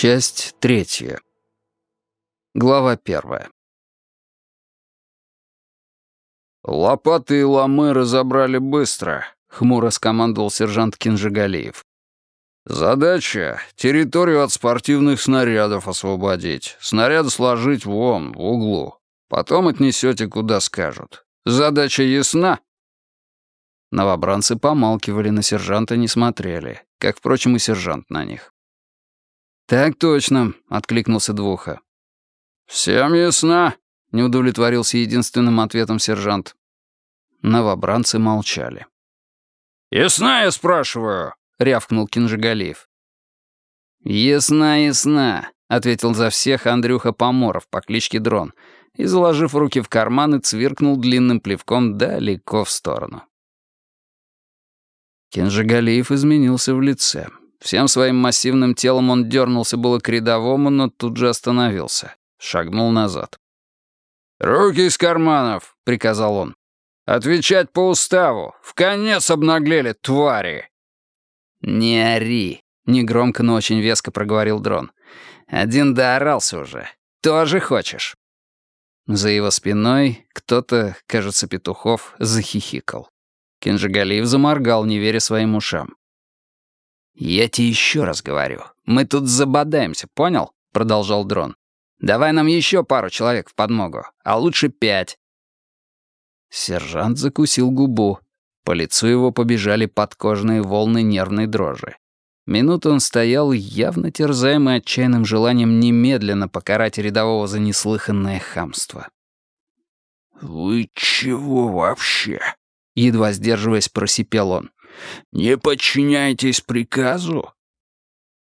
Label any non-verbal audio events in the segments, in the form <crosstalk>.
Часть третья. Глава первая. «Лопаты и ломы разобрали быстро», — хмуро скомандовал сержант Кинжигалиев. «Задача — территорию от спортивных снарядов освободить. Снаряды сложить вон, в углу. Потом отнесете, куда скажут. Задача ясна?» Новобранцы помалкивали, на сержанта не смотрели, как, впрочем, и сержант на них. «Так точно», — откликнулся Двуха. «Всем ясно?» — не удовлетворился единственным ответом сержант. Новобранцы молчали. «Ясна, я спрашиваю?» — рявкнул Кинжигалиев. «Ясна, ясна», — ответил за всех Андрюха Поморов по кличке Дрон и, заложив руки в карманы, цвиркнул длинным плевком далеко в сторону. Кинжигалиев изменился в лице. Всем своим массивным телом он дернулся было к рядовому, но тут же остановился. Шагнул назад. «Руки из карманов!» — приказал он. «Отвечать по уставу! В конец обнаглели, твари!» «Не ори!» — негромко, но очень веско проговорил дрон. «Один доорался уже. Тоже хочешь?» За его спиной кто-то, кажется, Петухов, захихикал. Кинжигалиев заморгал, не веря своим ушам. «Я тебе еще раз говорю. Мы тут забодаемся, понял?» — продолжал дрон. «Давай нам еще пару человек в подмогу, а лучше пять». Сержант закусил губу. По лицу его побежали подкожные волны нервной дрожи. Минуту он стоял, явно терзаемый отчаянным желанием немедленно покарать рядового за неслыханное хамство. «Вы чего вообще?» — едва сдерживаясь, просипел он. «Не подчиняйтесь приказу?»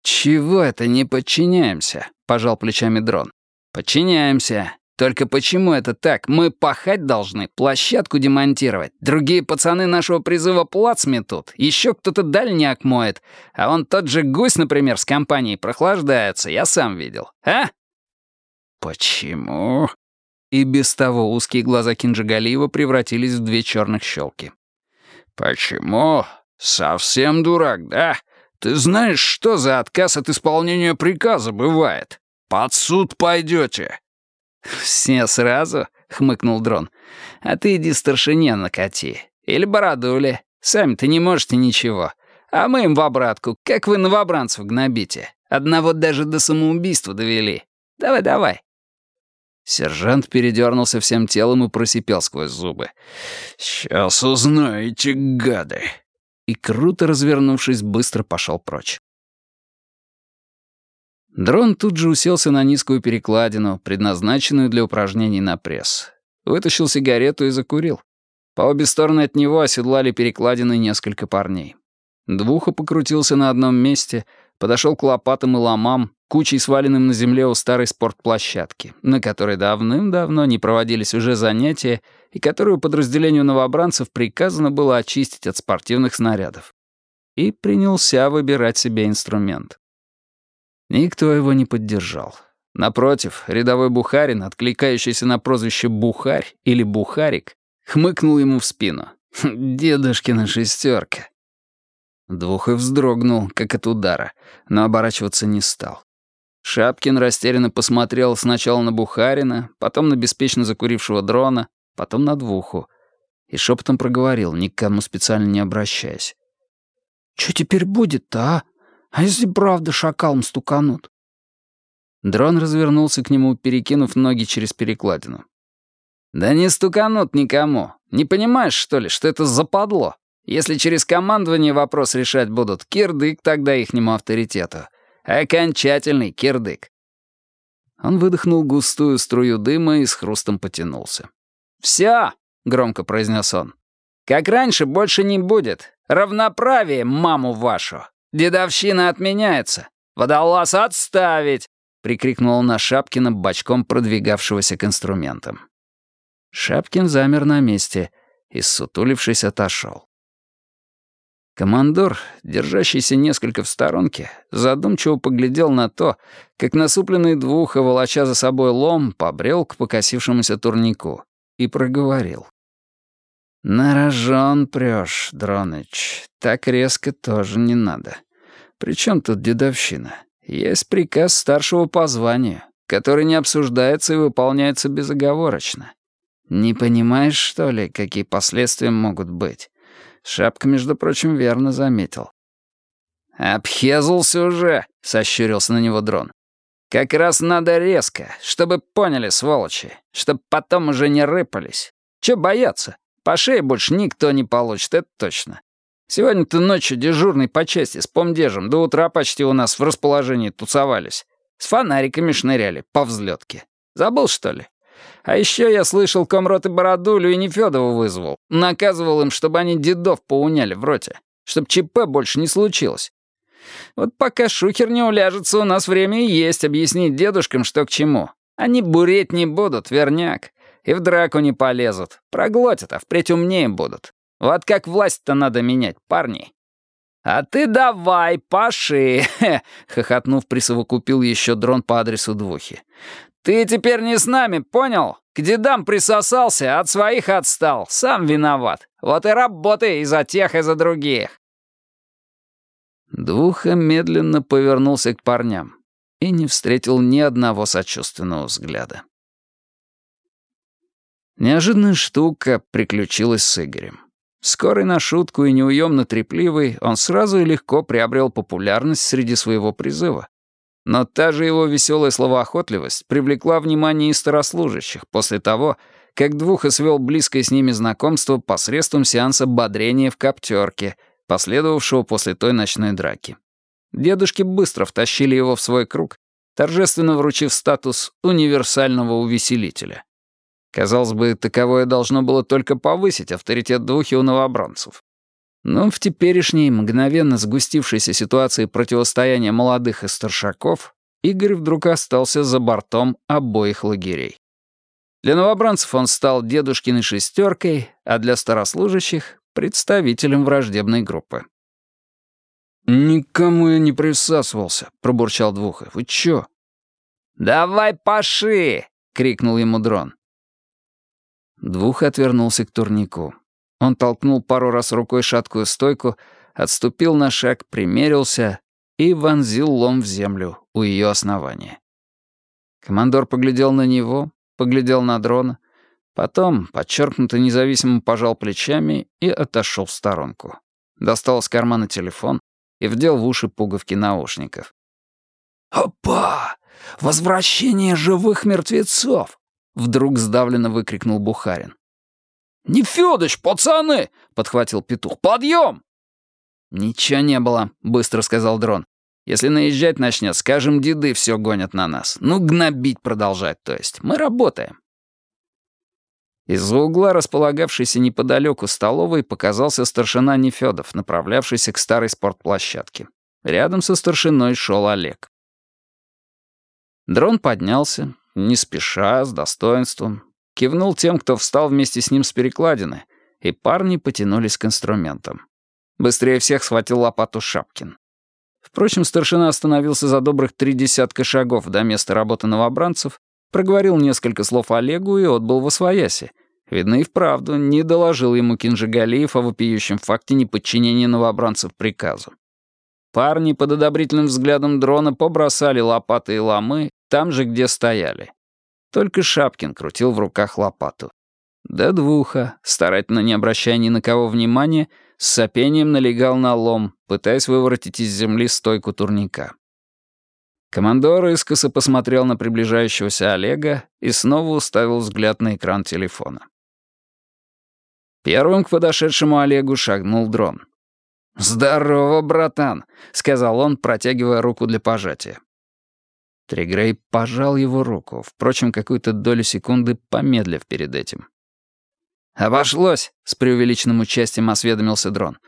«Чего это не подчиняемся?» — пожал плечами дрон. «Подчиняемся. Только почему это так? Мы пахать должны, площадку демонтировать. Другие пацаны нашего призыва плац метут, еще кто-то дальняк моет. А он тот же гусь, например, с компанией прохлаждается, я сам видел. А?» «Почему?» И без того узкие глаза Кинджигалиева превратились в две черных щелки. «Почему? Совсем дурак, да? Ты знаешь, что за отказ от исполнения приказа бывает? Под суд пойдете». <laughs> «Все сразу?» — хмыкнул дрон. «А ты иди старшине накати. Или бородуле. Сами-то не можете ничего. А мы им в обратку, как вы новобранцев гнобите. Одного даже до самоубийства довели. Давай-давай». Сержант передернулся всем телом и просипел сквозь зубы. «Сейчас узнаете, гады!» И, круто развернувшись, быстро пошел прочь. Дрон тут же уселся на низкую перекладину, предназначенную для упражнений на пресс. Вытащил сигарету и закурил. По обе стороны от него оседлали перекладины несколько парней. Двухо покрутился на одном месте, подошел к лопатам и ломам, кучей сваленным на земле у старой спортплощадки, на которой давным-давно не проводились уже занятия и которую подразделению новобранцев приказано было очистить от спортивных снарядов. И принялся выбирать себе инструмент. Никто его не поддержал. Напротив, рядовой Бухарин, откликающийся на прозвище Бухарь или Бухарик, хмыкнул ему в спину. «Дедушкина шестерка». Двух и вздрогнул, как от удара, но оборачиваться не стал. Шапкин растерянно посмотрел сначала на Бухарина, потом на беспечно закурившего дрона, потом на Двуху. И шепотом проговорил, никому специально не обращаясь. «Чё теперь будет-то, а? А если правда шакалом стуканут?» Дрон развернулся к нему, перекинув ноги через перекладину. «Да не стуканут никому. Не понимаешь, что ли, что это западло? Если через командование вопрос решать будут, кирдык тогда ихнему авторитету. Окончательный кирдык. Он выдохнул густую струю дыма и с хрустом потянулся. «Всё!» — громко произнес он. «Как раньше больше не будет. Равноправие, маму вашу. Дедовщина отменяется. Водолаз отставить!» — прикрикнул он на Шапкина, бочком продвигавшегося к инструментам. Шапкин замер на месте и, сутулившись, отошел. Командор, держащийся несколько в сторонке, задумчиво поглядел на то, как насупленный двух, волоча за собой лом, побрел к покосившемуся турнику и проговорил. «На рожон прёшь, Дроныч. Так резко тоже не надо. Причем тут дедовщина? Есть приказ старшего по званию, который не обсуждается и выполняется безоговорочно. Не понимаешь, что ли, какие последствия могут быть? Шапка, между прочим, верно заметил. «Обхезался уже», — сощурился на него дрон. «Как раз надо резко, чтобы поняли, сволочи, чтобы потом уже не рыпались. Че бояться? По шее больше никто не получит, это точно. Сегодня-то ночью дежурный по части с помдежем до утра почти у нас в расположении тусовались. С фонариками шныряли по взлетке. Забыл, что ли? А еще я слышал, комрот и Бородулю и Нефёдова вызвал. Наказывал им, чтобы они дедов поуняли в роте. Чтоб ЧП больше не случилось. Вот пока шухер не уляжется, у нас время и есть объяснить дедушкам, что к чему. Они буреть не будут, верняк. И в драку не полезут. Проглотят, а впредь умнее будут. Вот как власть-то надо менять, парни. «А ты давай, паши!» <laughs> — хохотнув, присовокупил еще дрон по адресу двухи. «Ты теперь не с нами, понял? К дедам присосался, от своих отстал. Сам виноват. Вот и работай и за тех, и за других». Двуха медленно повернулся к парням и не встретил ни одного сочувственного взгляда. Неожиданная штука приключилась с Игорем. Скорый на шутку и неуемно трепливый, он сразу и легко приобрел популярность среди своего призыва. Но та же его веселая словоохотливость привлекла внимание и старослужащих после того, как Двуха свел близкое с ними знакомство посредством сеанса бодрения в коптерке, последовавшего после той ночной драки. Дедушки быстро втащили его в свой круг, торжественно вручив статус универсального увеселителя. Казалось бы, таковое должно было только повысить авторитет Двухи у новобранцев. Но в теперешней, мгновенно сгустившейся ситуации противостояния молодых и старшаков Игорь вдруг остался за бортом обоих лагерей. Для новобранцев он стал дедушкиной шестеркой, а для старослужащих — представителем враждебной группы. «Никому я не присасывался», — пробурчал Двухов. «Вы чё?» «Давай паши!» — крикнул ему дрон. Двух отвернулся к турнику. Он толкнул пару раз рукой шаткую стойку, отступил на шаг, примерился и вонзил лом в землю у ее основания. Командор поглядел на него, поглядел на дрона, потом, подчеркнуто независимо, пожал плечами и отошел в сторонку. Достал из кармана телефон и вдел в уши пуговки наушников. «Опа! Возвращение живых мертвецов!» — вдруг сдавленно выкрикнул Бухарин. «Не Фёдыч, пацаны!» — подхватил петух. «Подъем!» «Ничего не было», — быстро сказал дрон. «Если наезжать начнет, скажем, деды все гонят на нас. Ну, гнобить продолжать, то есть. Мы работаем». Из-за угла, располагавшейся неподалеку столовой, показался старшина Нефёдов, направлявшийся к старой спортплощадке. Рядом со старшиной шел Олег. Дрон поднялся, не спеша, с достоинством, Кивнул тем, кто встал вместе с ним с перекладины, и парни потянулись к инструментам. Быстрее всех схватил лопату Шапкин. Впрочем, старшина остановился за добрых три десятка шагов до места работы новобранцев, проговорил несколько слов Олегу и отбыл во свояси. Видно, и вправду не доложил ему Кинжигалиев о вопиющем факте неподчинения новобранцев приказу. Парни под одобрительным взглядом дрона побросали лопаты и ломы там же, где стояли. Только Шапкин крутил в руках лопату. До двуха, старательно не обращая ни на кого внимания, с сопением налегал на лом, пытаясь выворотить из земли стойку турника. Командор искоса посмотрел на приближающегося Олега и снова уставил взгляд на экран телефона. Первым к подошедшему Олегу шагнул дрон. «Здорово, братан», — сказал он, протягивая руку для пожатия. Тригрей пожал его руку, впрочем, какую-то долю секунды помедлив перед этим. «Обошлось», — с преувеличенным участием осведомился дрон.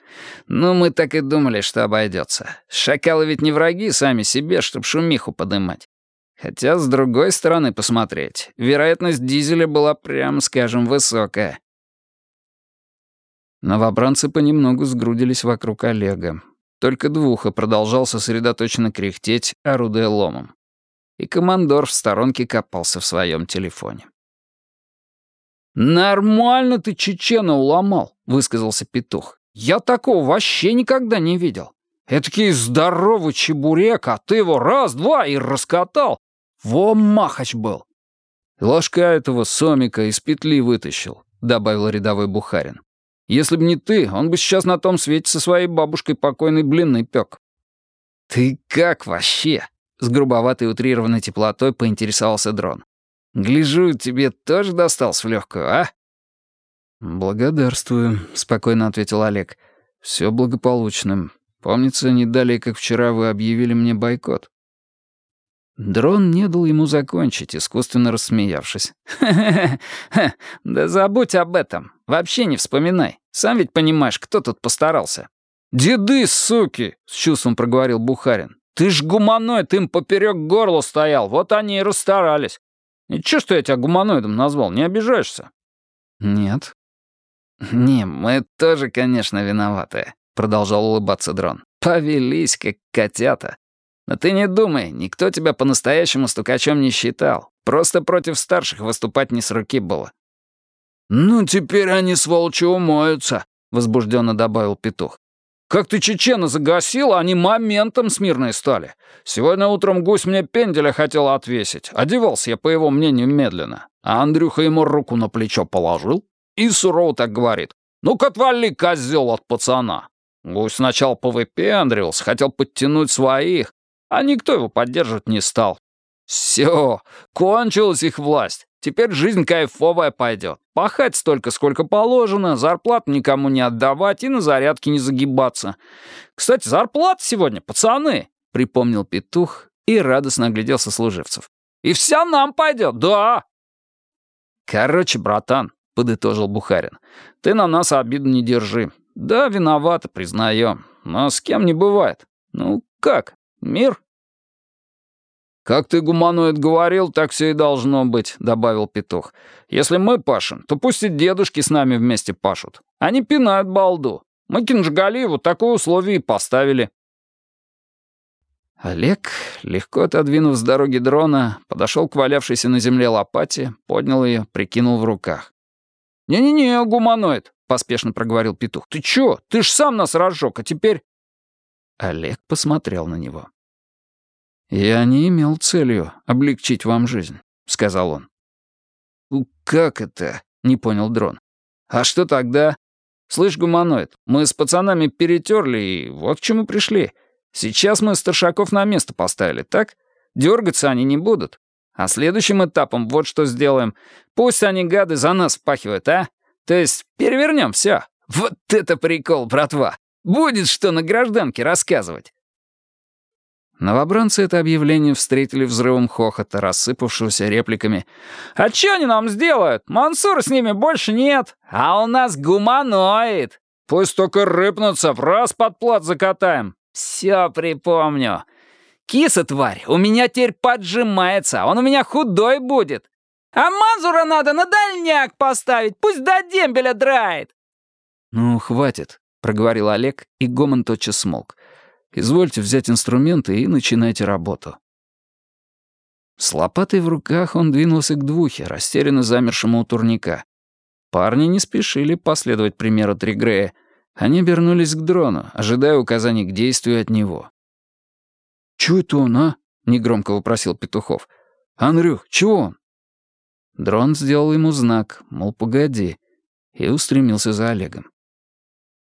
«Ну, мы так и думали, что обойдется. Шакалы ведь не враги сами себе, чтоб шумиху подымать. Хотя, с другой стороны посмотреть, вероятность дизеля была, прям скажем, высокая. Новобранцы понемногу сгрудились вокруг Олега. Только Двуха продолжал сосредоточенно кряхтеть, орудуя ломом. И командор в сторонке копался в своем телефоне. «Нормально ты чечена уломал», — высказался петух. «Я такого вообще никогда не видел. Этакий здоровый чебурек, а ты его раз-два и раскатал. Во махач был». «Ложка этого сомика из петли вытащил», — добавил рядовой Бухарин. «Если б не ты, он бы сейчас на том свете со своей бабушкой покойный блинный пек». «Ты как вообще?» — с грубоватой утрированной теплотой поинтересовался дрон. «Гляжу, тебе тоже достался в легкую, а?» «Благодарствую», — спокойно ответил Олег. «Все благополучно. Помнится, не далее, как вчера вы объявили мне бойкот». Дрон не дал ему закончить, искусственно рассмеявшись. «Ха-ха-ха, да забудь об этом. Вообще не вспоминай. Сам ведь понимаешь, кто тут постарался». «Деды, суки!» — с чувством проговорил Бухарин. «Ты ж гуманоид им поперек горла стоял, вот они и расстарались. Ничего, что я тебя гуманоидом назвал, не обижаешься?» «Нет». «Не, мы тоже, конечно, виноваты», — продолжал улыбаться Дрон. «Повелись, как котята. Но ты не думай, никто тебя по-настоящему стукачом не считал. Просто против старших выступать не с руки было». «Ну, теперь они, сволочи, умоются», — возбужденно добавил петух. «Как ты чечена загасил, они моментом смирные стали. Сегодня утром гусь мне пенделя хотел отвесить. Одевался я, по его мнению, медленно. А Андрюха ему руку на плечо положил и сурово так говорит. «Ну-ка, отвали, козел от пацана!» Гусь сначала повыпендривался, хотел подтянуть своих, а никто его поддерживать не стал. Все, кончилась их власть. Теперь жизнь кайфовая пойдет. Пахать столько, сколько положено, зарплату никому не отдавать и на зарядке не загибаться. Кстати, зарплата сегодня, пацаны, — припомнил петух и радостно огляделся служивцев. И вся нам пойдет, да. Короче, братан, — подытожил Бухарин, — ты на нас обиду не держи. Да, виновата, признаем. Но с кем не бывает. Ну, как, мир? «Как ты, гуманоид, говорил, так все и должно быть», — добавил петух. «Если мы пашем, то пусть и дедушки с нами вместе пашут. Они пинают балду. Мы Кинжгалиеву такое условие и поставили». Олег, легко отодвинув с дороги дрона, подошел к валявшейся на земле лопате, поднял ее, прикинул в руках. «Не-не-не, гуманоид», — поспешно проговорил петух. «Ты чё? Ты ж сам нас разжег, а теперь...» Олег посмотрел на него. «Я не имел целью облегчить вам жизнь», — сказал он. «Как это?» — не понял дрон. «А что тогда? Слышь, гуманоид, мы с пацанами перетерли и вот к чему пришли. Сейчас мы старшаков на место поставили, так? Дергаться они не будут. А следующим этапом вот что сделаем. Пусть они, гады, за нас впахивают, а? То есть перевернем все. Вот это прикол, братва. Будет что на гражданке рассказывать. Новобранцы это объявление встретили взрывом хохота, рассыпавшегося репликами. «А что они нам сделают? Мансура с ними больше нет. А у нас гуманоид. Пусть только рыпнутся, в раз под плат закатаем. Все припомню. Киса, тварь, у меня теперь поджимается, он у меня худой будет. А Мансура надо на дальняк поставить, пусть до дембеля драет». «Ну, хватит», — проговорил Олег, и гомон тотчас смолк. Извольте взять инструменты и начинайте работу». С лопатой в руках он двинулся к двухе, растерянно замершему у турника. Парни не спешили последовать примеру Тригрея. Они обернулись к дрону, ожидая указаний к действию от него. «Чё это он, а?» — негромко вопросил Петухов. «Андрюх, чего он?» Дрон сделал ему знак, мол, погоди, и устремился за Олегом.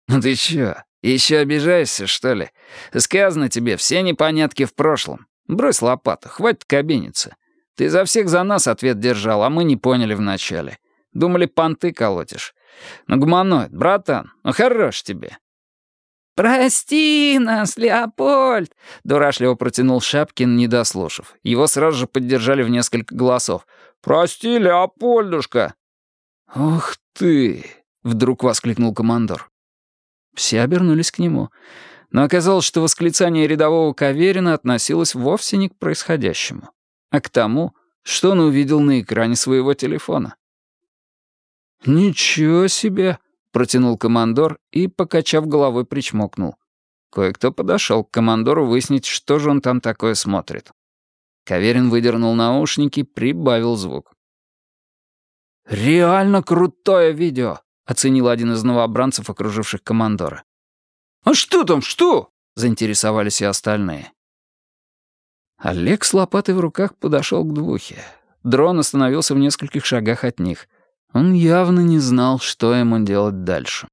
«Ну ты чё, еще обижаешься, что ли? Сказано тебе, все непонятки в прошлом. Брось лопату, хватит кабиниться. Ты за всех за нас ответ держал, а мы не поняли вначале. Думали, понты колотишь. Ну, гуманоид, братан, ну хорош тебе». «Прости нас, Леопольд!» — дурашливо протянул Шапкин, не дослушав. Его сразу же поддержали в несколько голосов. «Прости, Леопольдушка!» «Ух ты!» — вдруг воскликнул командор. Все обернулись к нему. Но оказалось, что восклицание рядового Каверина относилось вовсе не к происходящему, а к тому, что он увидел на экране своего телефона. «Ничего себе!» — протянул командор и, покачав головой, причмокнул. Кое-кто подошел к командору выяснить, что же он там такое смотрит. Каверин выдернул наушники, прибавил звук. «Реально крутое видео», — оценил один из новобранцев, окруживших командора. «А что там, что?» — заинтересовались и остальные. Олег с лопатой в руках подошел к двухе. Дрон остановился в нескольких шагах от них. Он явно не знал, что ему делать дальше.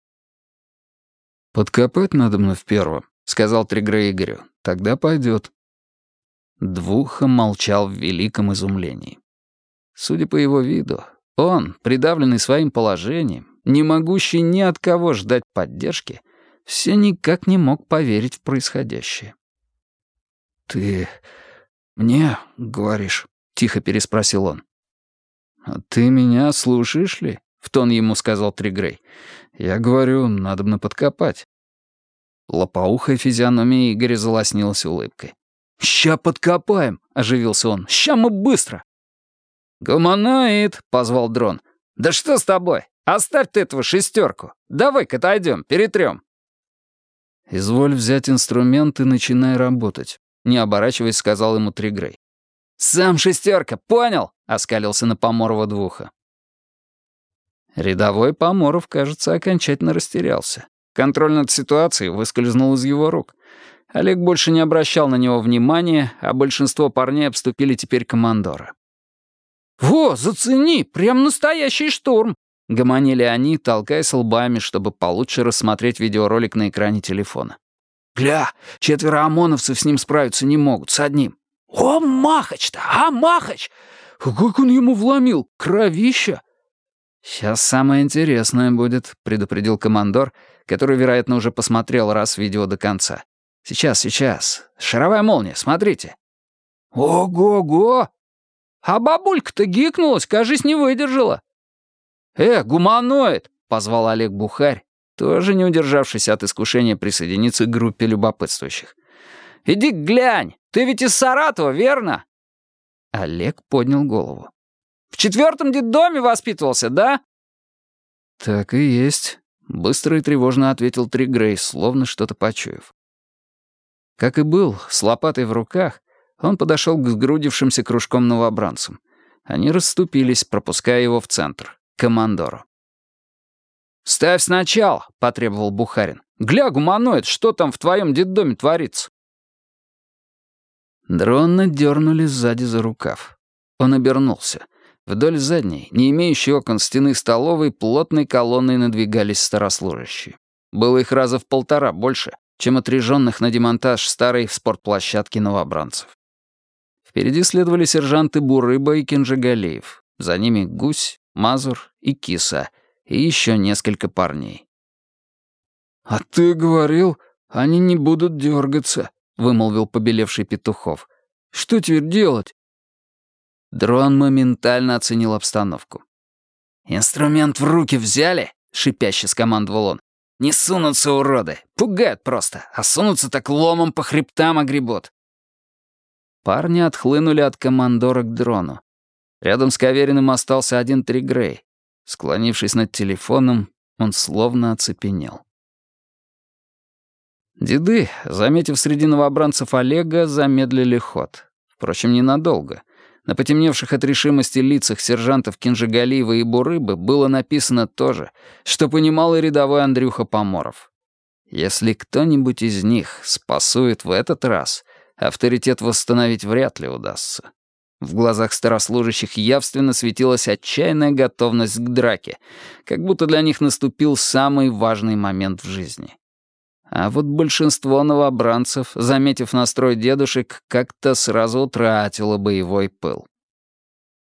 «Подкопать надо мной в первом», — сказал Тригре Игорю. «Тогда пойдет». Двуха молчал в великом изумлении. Судя по его виду, он, придавленный своим положением, не могущий ни от кого ждать поддержки, все никак не мог поверить в происходящее. «Ты мне говоришь?» — тихо переспросил он. «А «Ты меня слушаешь ли?» — в тон ему сказал Тригрей. «Я говорю, надо бы подкопать». Лопоухая физиономия Игоря залоснилась улыбкой. «Ща подкопаем!» — оживился он. «Ща мы быстро!» «Гуманоид!» — позвал дрон. «Да что с тобой? Оставь ты этого шестерку. Давай-ка отойдем, перетрем». «Изволь взять инструмент и начинай работать», — не оборачиваясь, сказал ему Тригрей. «Сам шестерка, понял?» — оскалился на Поморова двуха. Рядовой Поморов, кажется, окончательно растерялся. Контроль над ситуацией выскользнул из его рук. Олег больше не обращал на него внимания, а большинство парней обступили теперь командора. «Во, зацени, прям настоящий штурм!» — гомонили они, толкаясь лбами, чтобы получше рассмотреть видеоролик на экране телефона. «Гля, четверо ОМОНовцев с ним справиться не могут, с одним». «О, Махач-то, а Махач! Как он ему вломил, кровища!» «Сейчас самое интересное будет», — предупредил командор, который, вероятно, уже посмотрел раз видео до конца. «Сейчас, сейчас. Шаровая молния, смотрите». «Ого-го! А бабулька-то гикнулась, кажись, не выдержала». «Э, гуманоид!» — позвал Олег Бухарь, тоже не удержавшись от искушения присоединиться к группе любопытствующих. «Иди глянь, ты ведь из Саратова, верно?» Олег поднял голову. «В четвертом детдоме воспитывался, да?» «Так и есть», — быстро и тревожно ответил Тригрей, словно что-то почуяв. Как и был, с лопатой в руках, он подошел к сгрудившимся кружком новобранцам. Они расступились, пропуская его в центр, командору. «Ставь сначала», — потребовал Бухарин. «Гля, гуманоид, что там в твоем детдоме творится?» Дрона дернули сзади за рукав. Он обернулся. Вдоль задней, не имеющей окон стены столовой, плотной колонной надвигались старослужащие. Было их раза в полтора больше, чем отряженных на демонтаж старой спортплощадки новобранцев. Впереди следовали сержанты Бурыба и Кенжигалеев. За ними Гусь, Мазур и Киса, и еще несколько парней. «А ты говорил, они не будут дергаться», — вымолвил побелевший Петухов. «Что теперь делать?» Дрон моментально оценил обстановку. «Инструмент в руки взяли?» — шипяще скомандовал он. Не сунутся уроды. Пугают просто. А сунутся так ломом по хребтам огребут. Парни отхлынули от командора к дрону. Рядом с Кавериным остался один Тригрей. Склонившись над телефоном, он словно оцепенел. Деды, заметив среди новобранцев Олега, замедлили ход. Впрочем, ненадолго. На потемневших от решимости лицах сержантов Кинжигалиева и Бурыбы было написано то же, что понимал и рядовой Андрюха Поморов. Если кто-нибудь из них спасует в этот раз, авторитет восстановить вряд ли удастся. В глазах старослужащих явственно светилась отчаянная готовность к драке, как будто для них наступил самый важный момент в жизни. А вот большинство новобранцев, заметив настрой дедушек, как-то сразу утратило боевой пыл.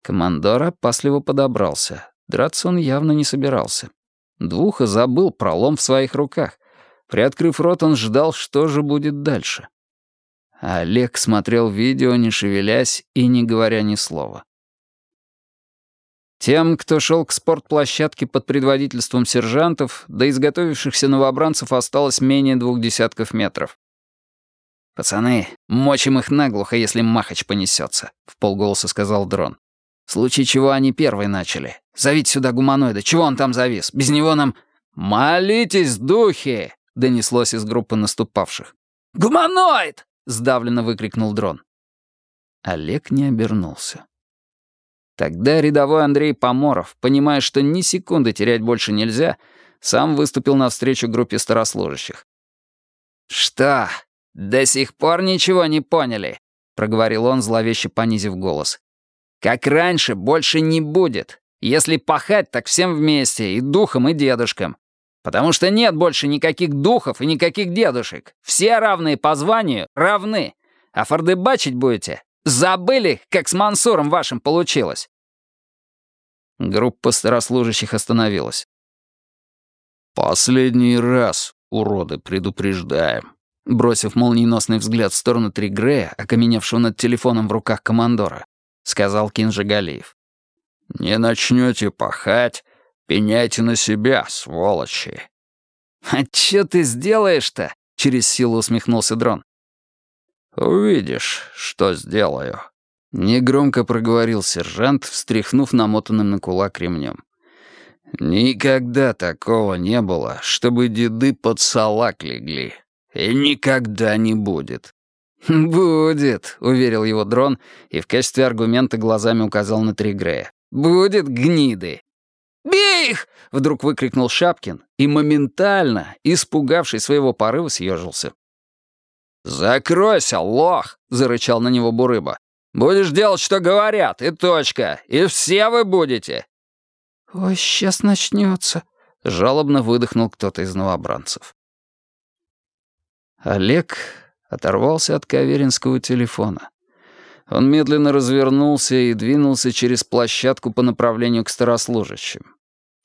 Командор опасливо подобрался. Драться он явно не собирался. Двуха забыл пролом в своих руках. Приоткрыв рот, он ждал, что же будет дальше. Олег смотрел видео, не шевелясь и не говоря ни слова. Тем, кто шел к спортплощадке под предводительством сержантов, до изготовившихся новобранцев осталось менее двух десятков метров. «Пацаны, мочим их наглухо, если махач понесется», — в полголоса сказал дрон. «В случае чего они первые начали. Зовите сюда гуманоида. Чего он там завис? Без него нам...» «Молитесь, духи!» — донеслось из группы наступавших. «Гуманоид!» — сдавленно выкрикнул дрон. Олег не обернулся. Тогда рядовой Андрей Поморов, понимая, что ни секунды терять больше нельзя, сам выступил навстречу группе старослужащих. «Что, до сих пор ничего не поняли?» — проговорил он, зловеще понизив голос. «Как раньше больше не будет. Если пахать, так всем вместе, и духом, и дедушкам. Потому что нет больше никаких духов и никаких дедушек. Все равные по званию равны. А фордыбачить будете? Забыли, как с Мансуром вашим получилось?» Группа старослужащих остановилась. «Последний раз, уроды, предупреждаем», бросив молниеносный взгляд в сторону Тригрея, окаменевшего над телефоном в руках командора, сказал Кинжигалиев. «Не начнете пахать, пеняйте на себя, сволочи». «А чё ты сделаешь-то?» — через силу усмехнулся Дрон. «Увидишь, что сделаю», — негромко проговорил сержант, встряхнув намотанным на кулак ремнем. «Никогда такого не было, чтобы деды под салак легли. И никогда не будет». «Будет», — уверил его дрон и в качестве аргумента глазами указал на Тригрея. «Будет гниды». «Бей их!» — вдруг выкрикнул Шапкин и моментально, испугавший своего порыва, съежился. «Закройся, лох!» — зарычал на него Бурыба. «Будешь делать, что говорят, и точка. И все вы будете!» «Ой, сейчас начнется», — жалобно выдохнул кто-то из новобранцев. Олег оторвался от каверинского телефона. Он медленно развернулся и двинулся через площадку по направлению к старослужащим.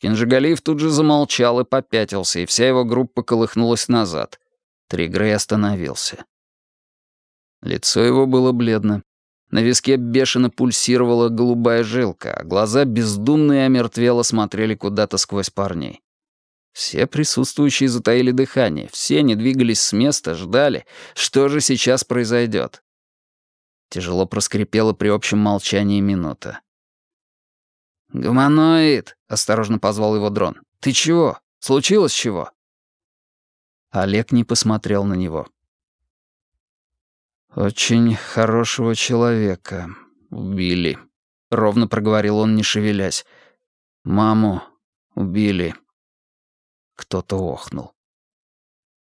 Кинжигалиев тут же замолчал и попятился, и вся его группа колыхнулась назад. Тригрей остановился. Лицо его было бледно. На виске бешено пульсировала голубая жилка, а глаза бездумно и омертвело смотрели куда-то сквозь парней. Все присутствующие затаили дыхание, все не двигались с места, ждали, что же сейчас произойдет. Тяжело проскрипела при общем молчании минута. «Гуманоид!» — осторожно позвал его дрон. «Ты чего? Случилось чего?» Олег не посмотрел на него. «Очень хорошего человека убили», — ровно проговорил он, не шевелясь. «Маму убили». Кто-то охнул.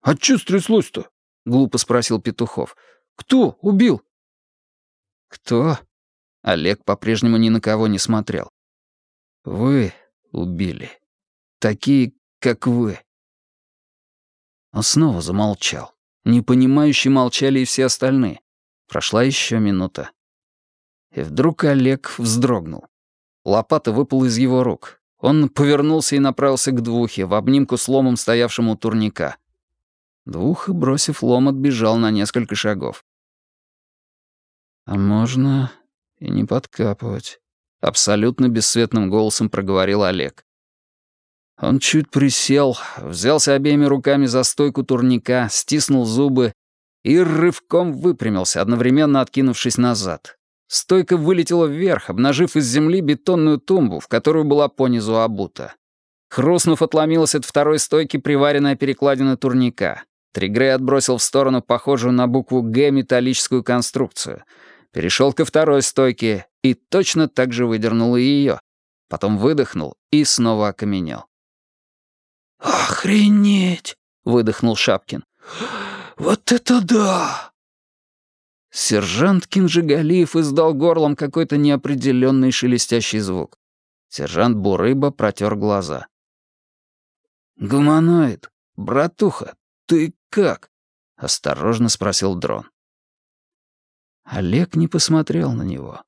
«А чё стряслось-то?» — глупо спросил Петухов. «Кто убил?» «Кто?» Олег по-прежнему ни на кого не смотрел. «Вы убили. Такие, как вы». Он снова замолчал. Непонимающе молчали и все остальные. Прошла еще минута. И вдруг Олег вздрогнул. Лопата выпала из его рук. Он повернулся и направился к Двухе, в обнимку с ломом, стоявшему у турника. Двух, бросив лом, отбежал на несколько шагов. «А можно и не подкапывать», — абсолютно бесцветным голосом проговорил Олег. Он чуть присел, взялся обеими руками за стойку турника, стиснул зубы и рывком выпрямился, одновременно откинувшись назад. Стойка вылетела вверх, обнажив из земли бетонную тумбу, в которую была понизу обута. Хрустнув, отломилась от второй стойки приваренная перекладина турника. Тригрей отбросил в сторону похожую на букву «Г» металлическую конструкцию. Перешел ко второй стойке и точно так же выдернул и ее. Потом выдохнул и снова окаменел. «Охренеть!» — выдохнул Шапкин. «Вот это да!» Сержант Кинжигалиев издал горлом какой-то неопределенный шелестящий звук. Сержант Бурыба протер глаза. «Гуманоид, братуха, ты как?» — осторожно спросил дрон. Олег не посмотрел на него.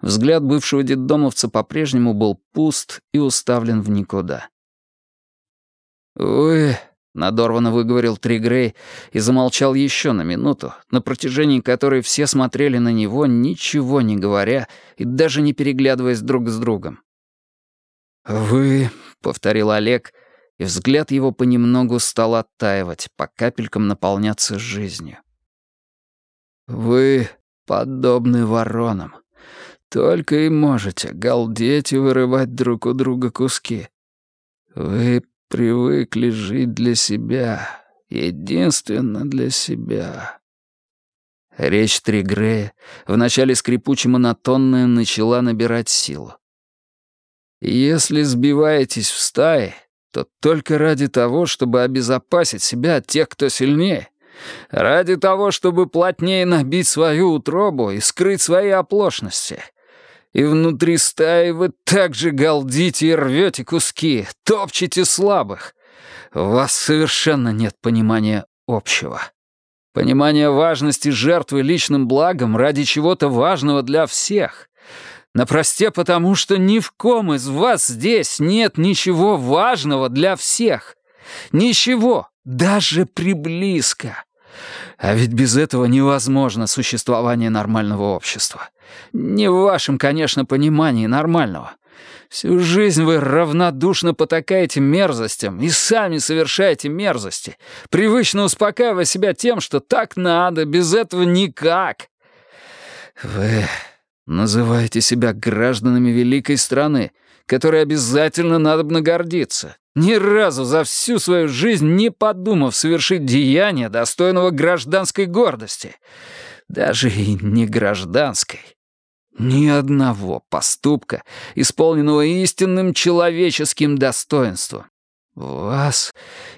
Взгляд бывшего детдомовца по-прежнему был пуст и уставлен в никуда. «Ой», — надорвано выговорил Тригрей и замолчал еще на минуту, на протяжении которой все смотрели на него, ничего не говоря и даже не переглядываясь друг с другом. «Вы», — повторил Олег, и взгляд его понемногу стал оттаивать, по капелькам наполняться жизнью. «Вы подобны воронам. Только и можете галдеть и вырывать друг у друга куски. Вы привыкли жить для себя, единственно для себя». Речь Тригрея, вначале скрипуче-монотонная, начала набирать силу. «Если сбиваетесь в стае, то только ради того, чтобы обезопасить себя от тех, кто сильнее. Ради того, чтобы плотнее набить свою утробу и скрыть свои оплошности. И внутри стаи вы также галдите и рвете куски, топчете слабых. У вас совершенно нет понимания общего. Понимание важности жертвы личным благом ради чего-то важного для всех. Напросте потому, что ни в ком из вас здесь нет ничего важного для всех. Ничего, даже приблизко. А ведь без этого невозможно существование нормального общества. Не в вашем, конечно, понимании нормального. Всю жизнь вы равнодушно потакаете мерзостям и сами совершаете мерзости, привычно успокаивая себя тем, что так надо, без этого никак. Вы называете себя гражданами великой страны, которой обязательно надо бы нагордиться, ни разу за всю свою жизнь не подумав совершить деяние, достойного гражданской гордости. Даже и не гражданской. Ни одного поступка, исполненного истинным человеческим достоинством. Вас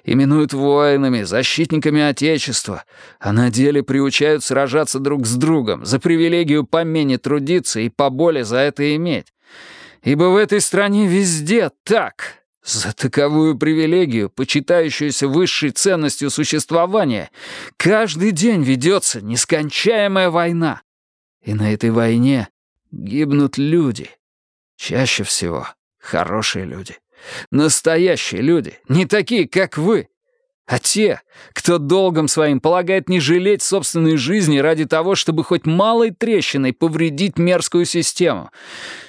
именуют воинами, защитниками Отечества, а на деле приучают сражаться друг с другом за привилегию помене трудиться и поболе за это иметь. Ибо в этой стране везде так. За таковую привилегию, почитающуюся высшей ценностью существования, каждый день ведется нескончаемая война. И на этой войне Гибнут люди. Чаще всего хорошие люди. Настоящие люди, не такие, как вы. А те, кто долгом своим полагает не жалеть собственной жизни ради того, чтобы хоть малой трещиной повредить мерзкую систему,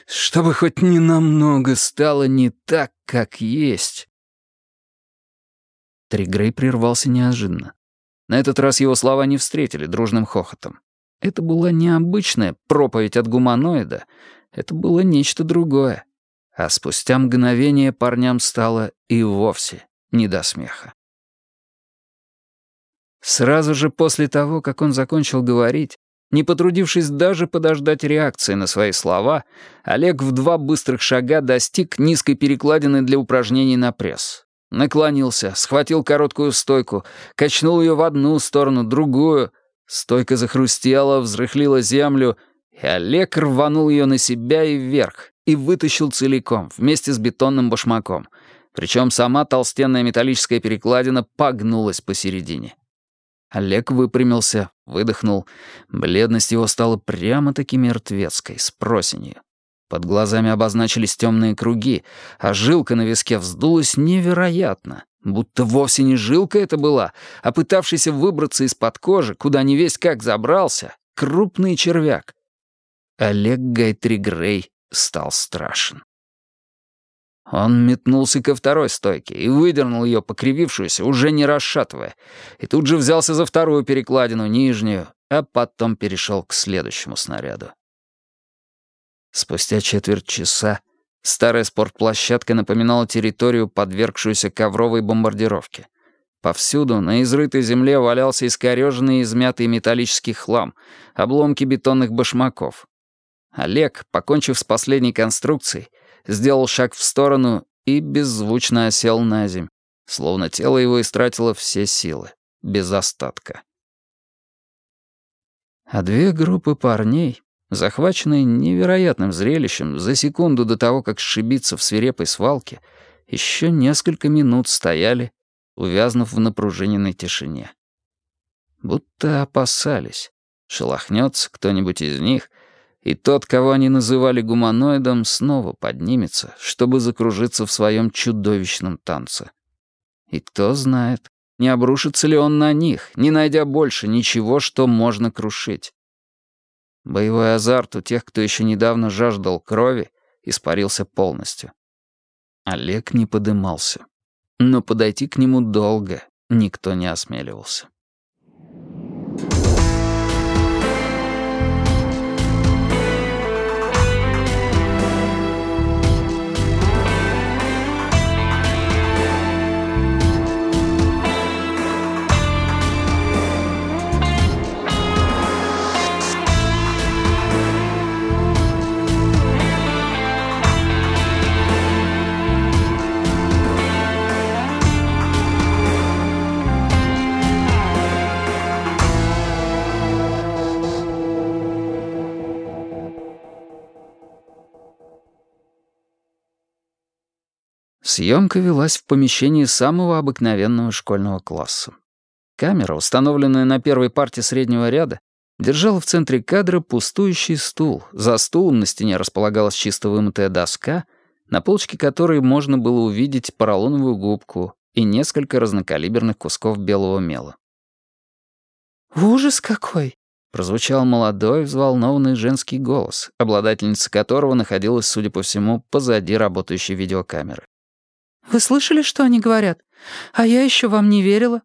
чтобы хоть ненамного стало не так, как есть. Тригрей прервался неожиданно. На этот раз его слова не встретили дружным хохотом. Это была необычная проповедь от гуманоида, это было нечто другое. А спустя мгновение парням стало и вовсе не до смеха. Сразу же после того, как он закончил говорить, не потрудившись даже подождать реакции на свои слова, Олег в два быстрых шага достиг низкой перекладины для упражнений на пресс. Наклонился, схватил короткую стойку, качнул ее в одну сторону, другую, Стойка захрустела, взрыхлила землю, и Олег рванул ее на себя и вверх, и вытащил целиком, вместе с бетонным башмаком. Причем сама толстенная металлическая перекладина погнулась посередине. Олег выпрямился, выдохнул. Бледность его стала прямо-таки мертвецкой, с просенью. Под глазами обозначились темные круги, а жилка на виске вздулась невероятно. Будто вовсе не жилка это была, а пытавшийся выбраться из-под кожи, куда не весь как забрался, крупный червяк. Олег Гайтри Грей стал страшен. Он метнулся ко второй стойке и выдернул ее, покривившуюся, уже не расшатывая, и тут же взялся за вторую перекладину, нижнюю, а потом перешел к следующему снаряду. Спустя четверть часа Старая спортплощадка напоминала территорию, подвергшуюся ковровой бомбардировке. Повсюду на изрытой земле валялся искорёженный и измятый металлический хлам, обломки бетонных башмаков. Олег, покончив с последней конструкцией, сделал шаг в сторону и беззвучно осел на земь, словно тело его истратило все силы, без остатка. А две группы парней, Захваченные невероятным зрелищем, за секунду до того, как сшибиться в свирепой свалке, еще несколько минут стояли, увязнув в напружиненной тишине. Будто опасались. Шелохнется кто-нибудь из них, и тот, кого они называли гуманоидом, снова поднимется, чтобы закружиться в своем чудовищном танце. И кто знает, не обрушится ли он на них, не найдя больше ничего, что можно крушить. Боевой азарт у тех, кто еще недавно жаждал крови, испарился полностью. Олег не подымался. Но подойти к нему долго никто не осмеливался. Съемка велась в помещении самого обыкновенного школьного класса. Камера, установленная на первой парте среднего ряда, держала в центре кадра пустующий стул. За стулом на стене располагалась чисто вымытая доска, на полочке которой можно было увидеть поролоновую губку и несколько разнокалиберных кусков белого мела. «Ужас какой!» — прозвучал молодой, взволнованный женский голос, обладательница которого находилась, судя по всему, позади работающей видеокамеры. Вы слышали, что они говорят? А я еще вам не верила».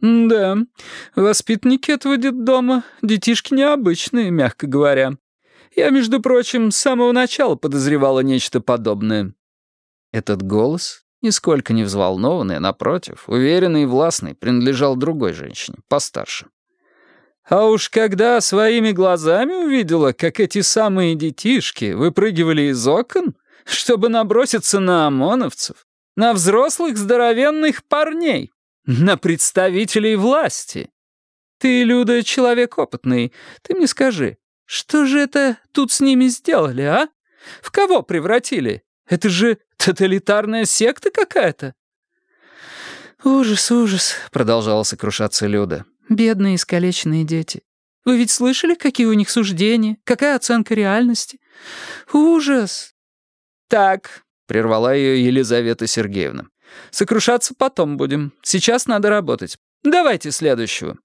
«Да, воспитанники этого детдома, детишки необычные, мягко говоря. Я, между прочим, с самого начала подозревала нечто подобное». Этот голос, нисколько не взволнованный, а напротив, уверенный и властный, принадлежал другой женщине, постарше. А уж когда своими глазами увидела, как эти самые детишки выпрыгивали из окон, чтобы наброситься на ОМОНовцев, на взрослых здоровенных парней, на представителей власти. Ты, Люда, человек опытный, ты мне скажи, что же это тут с ними сделали, а? В кого превратили? Это же тоталитарная секта какая-то. «Ужас, ужас», — продолжала сокрушаться Люда. «Бедные искалеченные дети. Вы ведь слышали, какие у них суждения? Какая оценка реальности? Ужас!» «Так», — прервала ее Елизавета Сергеевна. «Сокрушаться потом будем. Сейчас надо работать. Давайте следующего».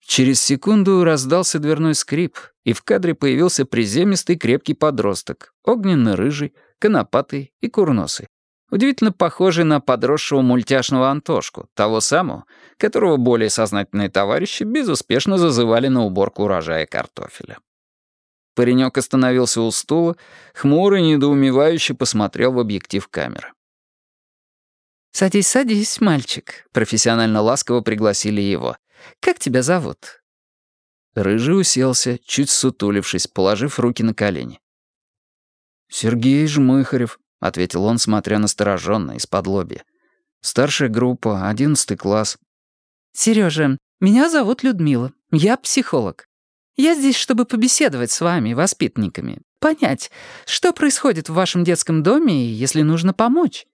Через секунду раздался дверной скрип, и в кадре появился приземистый крепкий подросток, огненно-рыжий, конопатый и курносый. Удивительно похожий на подросшего мультяшного Антошку, того самого, которого более сознательные товарищи безуспешно зазывали на уборку урожая картофеля. Паренек остановился у стула, хмуро и недоумевающе посмотрел в объектив камеры. «Садись, садись, мальчик», — профессионально ласково пригласили его. «Как тебя зовут?» Рыжий уселся, чуть сутулившись, положив руки на колени. «Сергей Жмыхарев», — ответил он, смотря настороженно, из-под лобья. «Старшая группа, одиннадцатый класс». «Серёжа, меня зовут Людмила. Я психолог. Я здесь, чтобы побеседовать с вами, воспитанниками, понять, что происходит в вашем детском доме и если нужно помочь.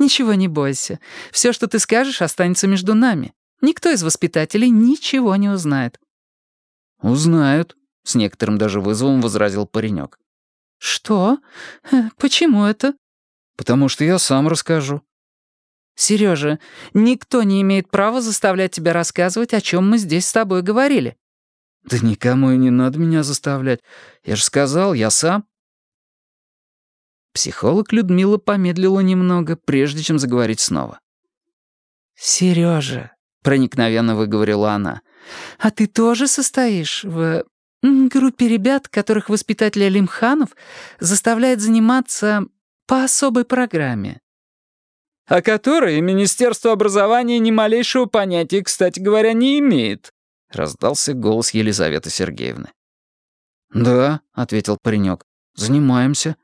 Ничего не бойся. Все, что ты скажешь, останется между нами. Никто из воспитателей ничего не узнает». «Узнают», — с некоторым даже вызовом возразил паренек. «Что? Э, почему это?» «Потому что я сам расскажу». «Серёжа, никто не имеет права заставлять тебя рассказывать, о чем мы здесь с тобой говорили. «Да никому и не надо меня заставлять. Я же сказал, я сам». Психолог Людмила помедлила немного, прежде чем заговорить снова. «Серёжа», — проникновенно выговорила она, «а ты тоже состоишь в группе ребят, которых воспитатель Алимханов заставляет заниматься по особой программе?» «О которой Министерство образования ни малейшего понятия, кстати говоря, не имеет», — раздался голос Елизаветы Сергеевны. «Да», — ответил паренек, — «занимаемся.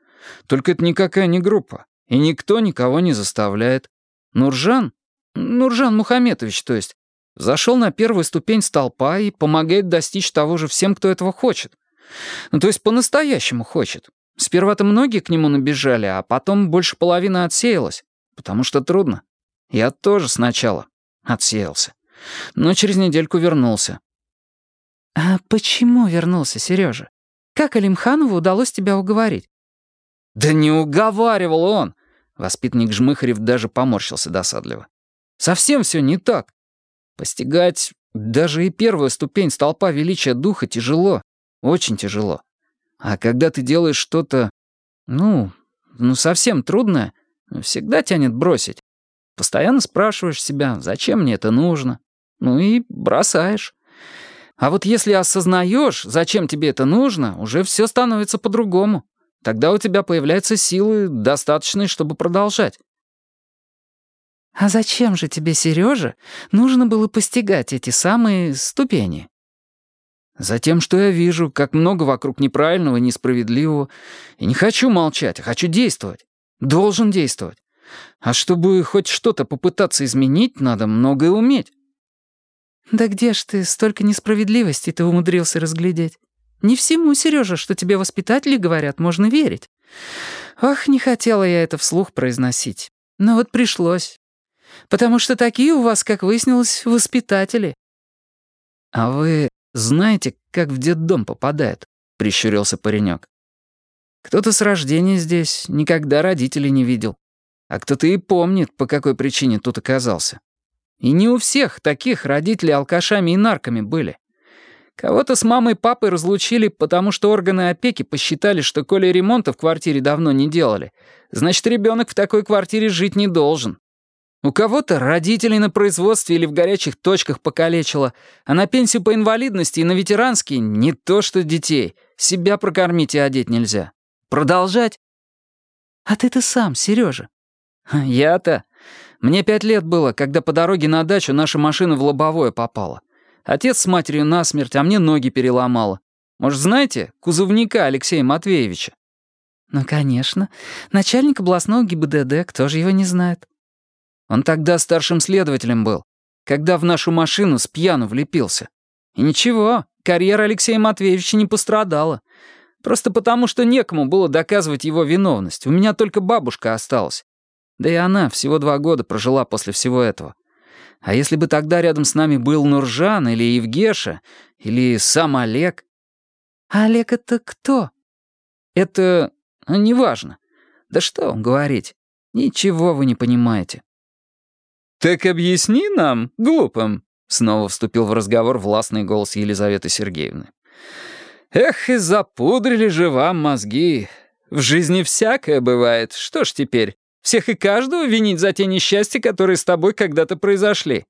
Только это никакая не группа, и никто никого не заставляет. Нуржан, Нуржан Мухаметович, то есть, зашел на первую ступень столпа и помогает достичь того же всем, кто этого хочет. Ну, то есть по-настоящему хочет. Сперва-то многие к нему набежали, а потом больше половины отсеялась, потому что трудно. Я тоже сначала отсеялся но через недельку вернулся. «А почему вернулся, Сережа? Как Алимханову удалось тебя уговорить?» «Да не уговаривал он!» Воспитанник Жмыхарев даже поморщился досадливо. «Совсем все не так. Постигать даже и первую ступень столпа величия духа тяжело, очень тяжело. А когда ты делаешь что-то, ну, ну совсем трудное, всегда тянет бросить. Постоянно спрашиваешь себя, зачем мне это нужно, ну и бросаешь. А вот если осознаешь, зачем тебе это нужно, уже все становится по-другому. Тогда у тебя появляются силы, достаточные, чтобы продолжать. А зачем же тебе, Сережа, нужно было постигать эти самые ступени? Затем, что я вижу, как много вокруг неправильного несправедливого, и не хочу молчать, а хочу действовать. Должен действовать. А чтобы хоть что-то попытаться изменить, надо многое уметь. «Да где ж ты столько несправедливости ты умудрился разглядеть? Не всему, Сережа, что тебе воспитатели говорят, можно верить. Ох, не хотела я это вслух произносить. Но вот пришлось. Потому что такие у вас, как выяснилось, воспитатели. А вы знаете, как в детдом попадают? Прищурился паренек. Кто-то с рождения здесь никогда родителей не видел. А кто-то и помнит, по какой причине тут оказался. И не у всех таких родители алкашами и нарками были. Кого-то с мамой и папой разлучили, потому что органы опеки посчитали, что коли ремонта в квартире давно не делали, значит, ребенок в такой квартире жить не должен. У кого-то родителей на производстве или в горячих точках покалечило, а на пенсию по инвалидности и на ветеранские не то что детей. Себя прокормить и одеть нельзя. Продолжать? А ты-то сам, Сережа. Я-то? Мне пять лет было, когда по дороге на дачу наша машина в лобовое попала. Отец с матерью насмерть, а мне ноги переломало. Может, знаете, кузовника Алексея Матвеевича? Ну, конечно. Начальник областного ГИБДД, кто же его не знает? Он тогда старшим следователем был, когда в нашу машину с пьяну влепился. И ничего, карьера Алексея Матвеевича не пострадала. Просто потому, что некому было доказывать его виновность. У меня только бабушка осталась. Да и она всего два года прожила после всего этого. А если бы тогда рядом с нами был Нуржан или Евгеша, или сам Олег... А Олег это кто? Это... Ну, неважно. Да что вам говорить. Ничего вы не понимаете. «Так объясни нам, глупым», — снова вступил в разговор властный голос Елизаветы Сергеевны. «Эх, и запудрили же вам мозги. В жизни всякое бывает. Что ж теперь, всех и каждого винить за те несчастья, которые с тобой когда-то произошли?»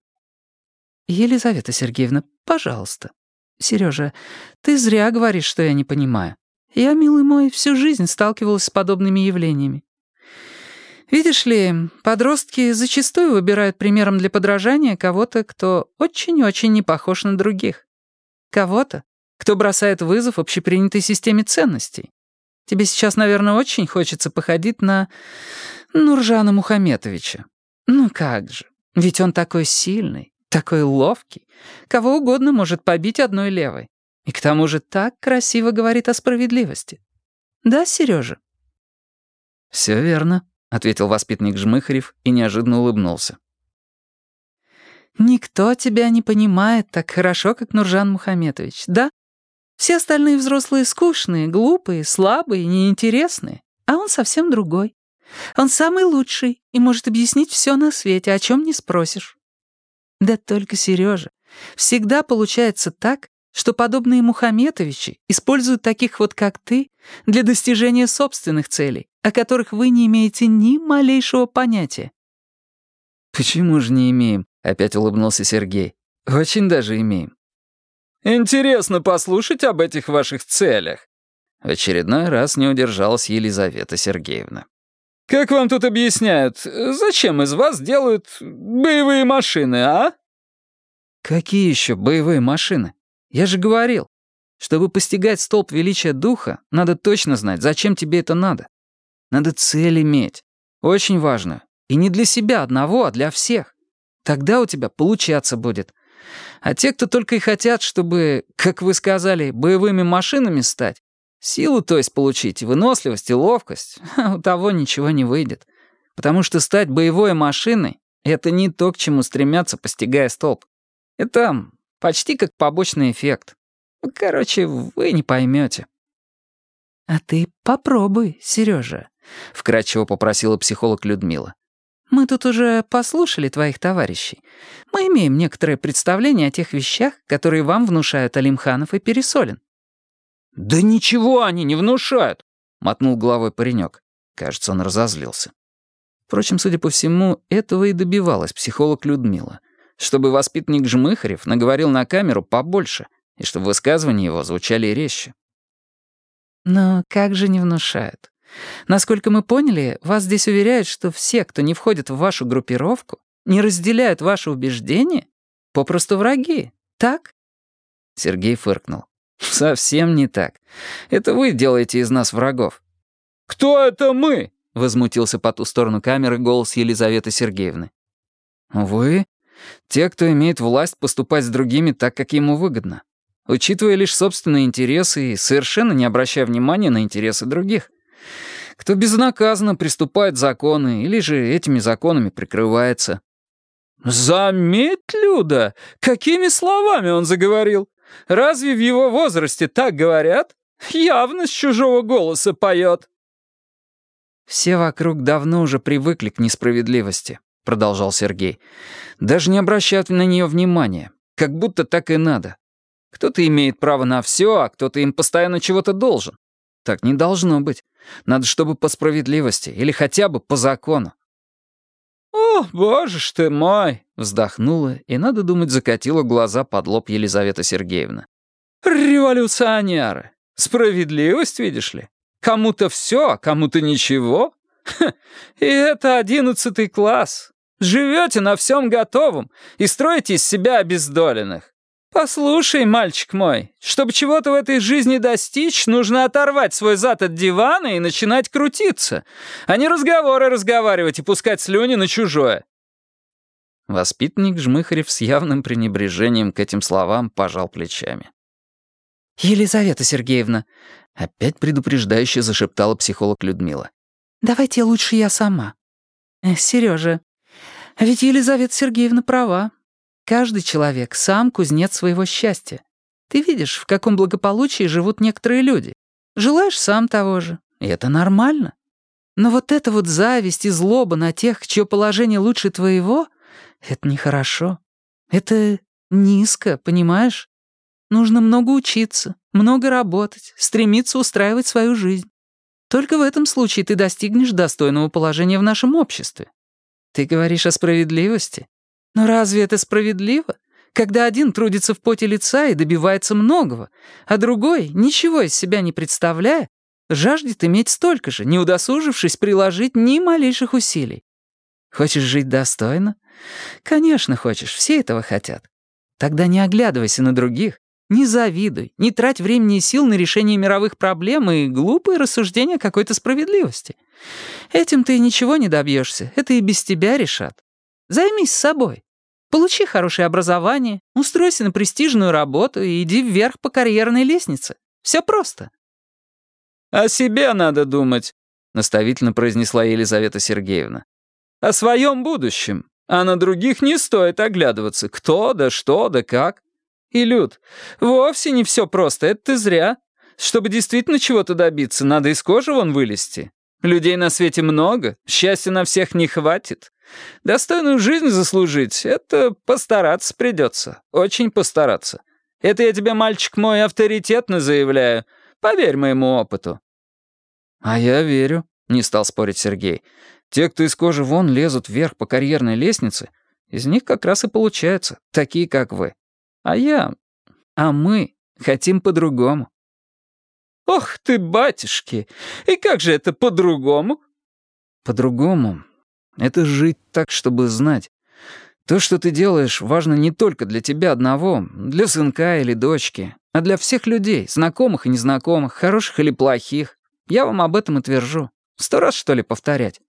«Елизавета Сергеевна, пожалуйста. Сережа, ты зря говоришь, что я не понимаю. Я, милый мой, всю жизнь сталкивалась с подобными явлениями. Видишь ли, подростки зачастую выбирают примером для подражания кого-то, кто очень-очень не похож на других. Кого-то, кто бросает вызов общепринятой системе ценностей. Тебе сейчас, наверное, очень хочется походить на Нуржана Мухаметовича. Ну как же, ведь он такой сильный, такой ловкий, кого угодно может побить одной левой. И к тому же так красиво говорит о справедливости. Да, Сережа? Все верно, ответил воспитанник Жмыхарев и неожиданно улыбнулся. «Никто тебя не понимает так хорошо, как Нуржан Мухаметович, да? Все остальные взрослые скучные, глупые, слабые, неинтересные, а он совсем другой. Он самый лучший и может объяснить все на свете, о чем не спросишь. Да только, Сережа, всегда получается так, что подобные Мухаметовичи используют таких вот, как ты, для достижения собственных целей, о которых вы не имеете ни малейшего понятия. «Почему же не имеем?» — опять улыбнулся Сергей. «Очень даже имеем». «Интересно послушать об этих ваших целях». В очередной раз не удержалась Елизавета Сергеевна. «Как вам тут объясняют, зачем из вас делают боевые машины, а?» «Какие еще боевые машины?» Я же говорил, чтобы постигать столб величия духа, надо точно знать, зачем тебе это надо. Надо цель иметь. Очень важно. И не для себя одного, а для всех. Тогда у тебя получаться будет. А те, кто только и хотят, чтобы, как вы сказали, боевыми машинами стать, силу, то есть, получить, выносливость и ловкость, <laughs> у того ничего не выйдет. Потому что стать боевой машиной — это не то, к чему стремятся, постигая столб. Это Почти как побочный эффект. Короче, вы не поймете. «А ты попробуй, Сережа, вкратчиво попросила психолог Людмила. «Мы тут уже послушали твоих товарищей. Мы имеем некоторое представление о тех вещах, которые вам внушают Алимханов и Пересолин». «Да ничего они не внушают!» — мотнул головой паренек. Кажется, он разозлился. Впрочем, судя по всему, этого и добивалась психолог Людмила чтобы воспитанник Жмыхарев наговорил на камеру побольше, и чтобы высказывания его звучали резче. Но как же не внушают? Насколько мы поняли, вас здесь уверяют, что все, кто не входит в вашу группировку, не разделяют ваши убеждения, попросту враги, так? Сергей фыркнул. «Совсем не так. Это вы делаете из нас врагов». «Кто это мы?» — возмутился по ту сторону камеры голос Елизаветы Сергеевны. «Вы? Те, кто имеет власть поступать с другими так, как ему выгодно, учитывая лишь собственные интересы и совершенно не обращая внимания на интересы других. кто безнаказанно приступает законы или же этими законами прикрывается. «Заметь, Люда, какими словами он заговорил? Разве в его возрасте так говорят? Явно с чужого голоса поет». «Все вокруг давно уже привыкли к несправедливости», — продолжал Сергей. «Даже не обращают на нее внимания, как будто так и надо. Кто-то имеет право на все, а кто-то им постоянно чего-то должен. Так не должно быть. Надо, чтобы по справедливости или хотя бы по закону. «О, боже ж ты мой!» — вздохнула и, надо думать, закатила глаза под лоб Елизавета Сергеевна. «Революционеры! Справедливость, видишь ли? Кому-то все, а кому-то ничего? Ха, и это одиннадцатый класс. Живете на всем готовом и строите из себя обездоленных. «Послушай, мальчик мой, чтобы чего-то в этой жизни достичь, нужно оторвать свой зад от дивана и начинать крутиться, а не разговоры разговаривать и пускать слюни на чужое». Воспитанник Жмыхарев с явным пренебрежением к этим словам пожал плечами. «Елизавета Сергеевна», — опять предупреждающе зашептала психолог Людмила. «Давайте лучше я сама». Э, «Серёжа, а ведь Елизавета Сергеевна права. Каждый человек сам кузнец своего счастья. Ты видишь, в каком благополучии живут некоторые люди. Желаешь сам того же, и это нормально. Но вот эта вот зависть и злоба на тех, чье положение лучше твоего, это нехорошо. Это низко, понимаешь? Нужно много учиться, много работать, стремиться устраивать свою жизнь. Только в этом случае ты достигнешь достойного положения в нашем обществе. Ты говоришь о справедливости? Но разве это справедливо? Когда один трудится в поте лица и добивается многого, а другой, ничего из себя не представляя, жаждет иметь столько же, не удосужившись приложить ни малейших усилий. Хочешь жить достойно? Конечно, хочешь, все этого хотят. Тогда не оглядывайся на других, не завидуй, не трать времени и сил на решение мировых проблем и глупые рассуждения какой-то справедливости. Этим ты ничего не добьешься, это и без тебя решат. Займись собой. Получи хорошее образование, устройся на престижную работу и иди вверх по карьерной лестнице. Все просто». «О себе надо думать», — наставительно произнесла Елизавета Сергеевна. «О своем будущем. А на других не стоит оглядываться. Кто, да что, да как. И, Люд, вовсе не все просто, это ты зря. Чтобы действительно чего-то добиться, надо из кожи вон вылезти. Людей на свете много, счастья на всех не хватит. Достойную жизнь заслужить — это постараться придется, очень постараться. Это я тебе, мальчик мой, авторитетно заявляю. Поверь моему опыту». «А я верю», — не стал спорить Сергей. «Те, кто из кожи вон лезут вверх по карьерной лестнице, из них как раз и получаются, такие, как вы. А я... А мы хотим по-другому». «Ох ты, батюшки! И как же это по-другому?» «По-другому это жить так, чтобы знать. То, что ты делаешь, важно не только для тебя одного, для сынка или дочки, а для всех людей, знакомых и незнакомых, хороших или плохих. Я вам об этом и твержу. Сто раз, что ли, повторять?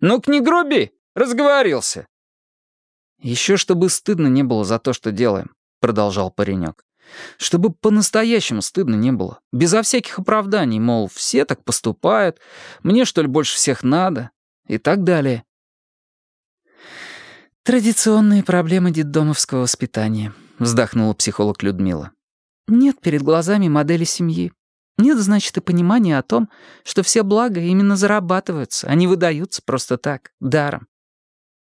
«Ну-ка не груби! Разговорился!» «Еще чтобы стыдно не было за то, что делаем», — продолжал паренек. «Чтобы по-настоящему стыдно не было. Безо всяких оправданий, мол, все так поступают, мне, что ли, больше всех надо, и так далее. «Традиционные проблемы детдомовского воспитания», — вздохнула психолог Людмила. «Нет перед глазами модели семьи. Нет, значит, и понимания о том, что все блага именно зарабатываются, а не выдаются просто так, даром.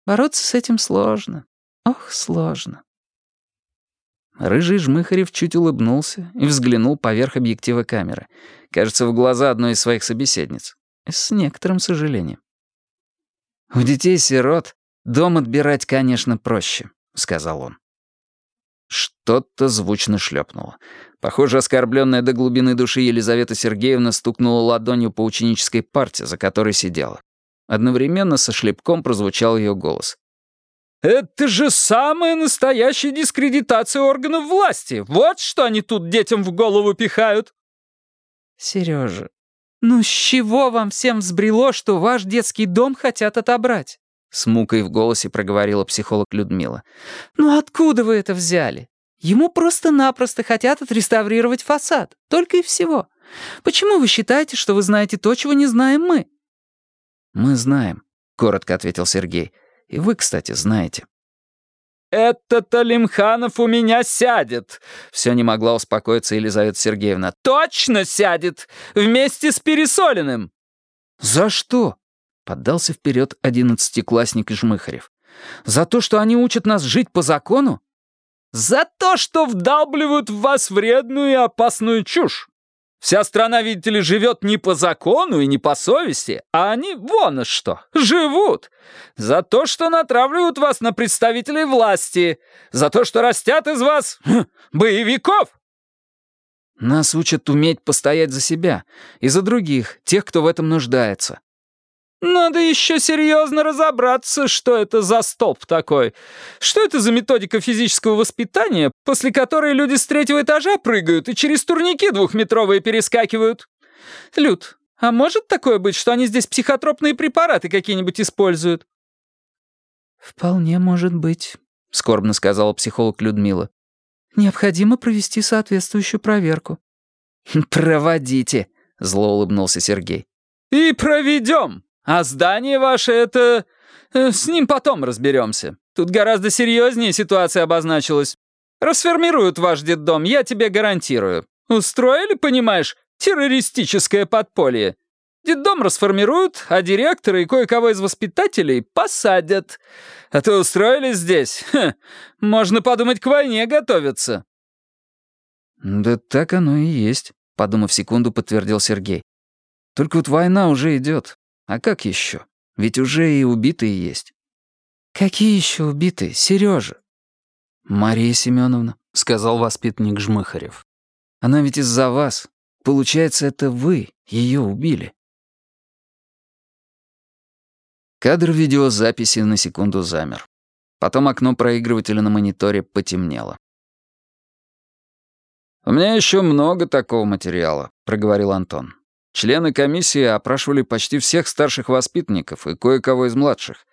Бороться с этим сложно. Ох, сложно». Рыжий Жмыхарев чуть улыбнулся и взглянул поверх объектива камеры. Кажется, в глаза одной из своих собеседниц. С некоторым сожалением. У детей-сирот «Дом отбирать, конечно, проще», — сказал он. Что-то звучно шлепнуло. Похоже, оскорбленная до глубины души Елизавета Сергеевна стукнула ладонью по ученической парте, за которой сидела. Одновременно со шлепком прозвучал ее голос. «Это же самая настоящая дискредитация органов власти! Вот что они тут детям в голову пихают!» «Сережа, ну с чего вам всем взбрело, что ваш детский дом хотят отобрать? С мукой в голосе проговорила психолог Людмила. «Ну откуда вы это взяли? Ему просто-напросто хотят отреставрировать фасад. Только и всего. Почему вы считаете, что вы знаете то, чего не знаем мы? Мы знаем», — коротко ответил Сергей. «И вы, кстати, знаете». «Этот Алимханов у меня сядет!» Все не могла успокоиться Елизавета Сергеевна. «Точно сядет! Вместе с Пересолиным!» «За что?» — поддался вперед одиннадцатиклассник Жмыхарев. «За то, что они учат нас жить по закону?» «За то, что вдалбливают в вас вредную и опасную чушь! Вся страна, видите ли, живет не по закону и не по совести, а они вон что, живут. За то, что натравливают вас на представителей власти. За то, что растят из вас хм, боевиков. Нас учат уметь постоять за себя и за других, тех, кто в этом нуждается. Надо еще серьезно разобраться, что это за столб такой. Что это за методика физического воспитания, после которой люди с третьего этажа прыгают и через турники двухметровые перескакивают? Люд, а может такое быть, что они здесь психотропные препараты какие-нибудь используют? «Вполне может быть», — скорбно сказала психолог Людмила. «Необходимо провести соответствующую проверку». «Проводите», — зло улыбнулся Сергей. «И проведем!» А здание ваше — это... Э, с ним потом разберемся. Тут гораздо серьезнее ситуация обозначилась. Расформируют ваш детдом, я тебе гарантирую. Устроили, понимаешь, террористическое подполье. Детдом расформируют, а директора и кое-кого из воспитателей посадят. А то устроили здесь. Ха, можно подумать, к войне готовятся». «Да так оно и есть», — подумав секунду, подтвердил Сергей. «Только вот война уже идет. А как еще? Ведь уже и убитые есть. Какие еще убитые, Сережа? Мария Семеновна, сказал воспитанник Жмыхарев. Она ведь из-за вас. Получается, это вы ее убили. Кадр видеозаписи на секунду замер. Потом окно проигрывателя на мониторе потемнело. «У меня еще много такого материала», — проговорил Антон. Члены комиссии опрашивали почти всех старших воспитанников и кое-кого из младших.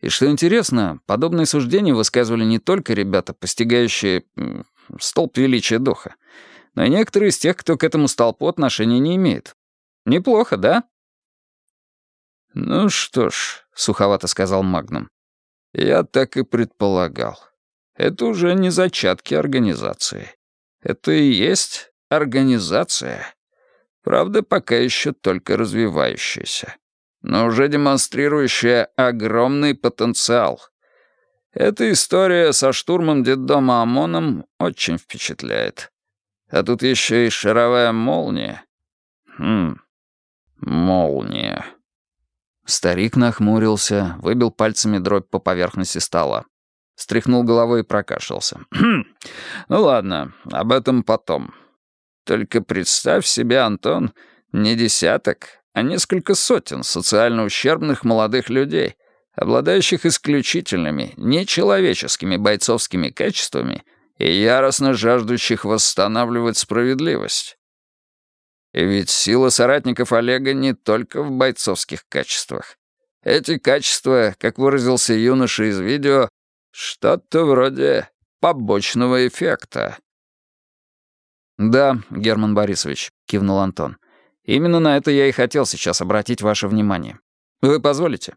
И что интересно, подобные суждения высказывали не только ребята, постигающие столб величия духа, но и некоторые из тех, кто к этому столпу отношения не имеет. Неплохо, да? «Ну что ж», — суховато сказал Магнум, — «я так и предполагал. Это уже не зачатки организации. Это и есть организация». Правда, пока еще только развивающаяся. Но уже демонстрирующая огромный потенциал. Эта история со штурмом детдома ОМОНом очень впечатляет. А тут еще и шаровая молния. Хм, молния. Старик нахмурился, выбил пальцами дробь по поверхности стола. Стряхнул головой и прокашлялся. «Хм, <clears throat> ну ладно, об этом потом. Только представь себе, Антон, не десяток, а несколько сотен социально ущербных молодых людей, обладающих исключительными, нечеловеческими бойцовскими качествами и яростно жаждущих восстанавливать справедливость. И ведь сила соратников Олега не только в бойцовских качествах. Эти качества, как выразился юноша из видео, что-то вроде побочного эффекта. «Да, Герман Борисович», — кивнул Антон. «Именно на это я и хотел сейчас обратить ваше внимание. Вы позволите?»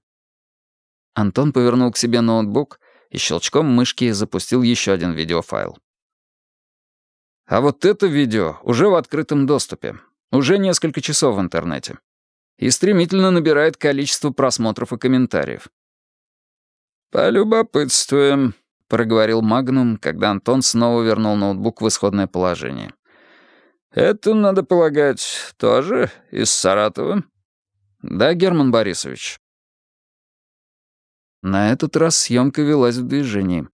Антон повернул к себе ноутбук и щелчком мышки запустил еще один видеофайл. А вот это видео уже в открытом доступе. Уже несколько часов в интернете. И стремительно набирает количество просмотров и комментариев. «Полюбопытствуем», — проговорил Магнум, когда Антон снова вернул ноутбук в исходное положение. «Это, надо полагать, тоже из Саратова?» «Да, Герман Борисович». На этот раз съемка велась в движении.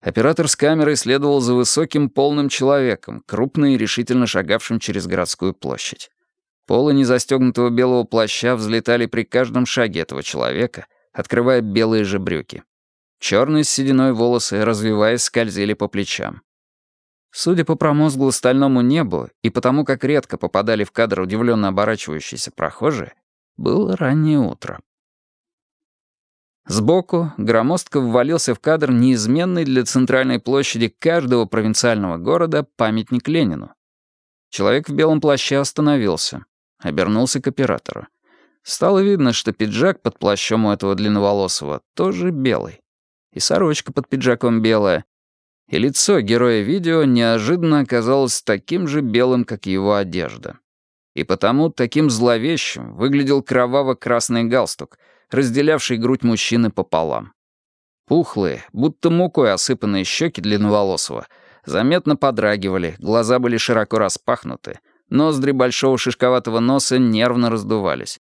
Оператор с камерой следовал за высоким полным человеком, крупно и решительно шагавшим через городскую площадь. Полы незастегнутого белого плаща взлетали при каждом шаге этого человека, открывая белые же брюки. Черные с сединой волосы, развиваясь, скользили по плечам. Судя по промозглу стальному небу и потому, как редко попадали в кадр удивленно оборачивающиеся прохожие, было раннее утро. Сбоку громоздко ввалился в кадр неизменный для центральной площади каждого провинциального города памятник Ленину. Человек в белом плаще остановился, обернулся к оператору. Стало видно, что пиджак под плащом у этого длинноволосого тоже белый. И сорочка под пиджаком белая. И лицо героя видео неожиданно оказалось таким же белым, как его одежда. И потому таким зловещим выглядел кроваво-красный галстук, разделявший грудь мужчины пополам. Пухлые, будто мукой осыпанные щеки длинноволосого, заметно подрагивали, глаза были широко распахнуты, ноздри большого шишковатого носа нервно раздувались.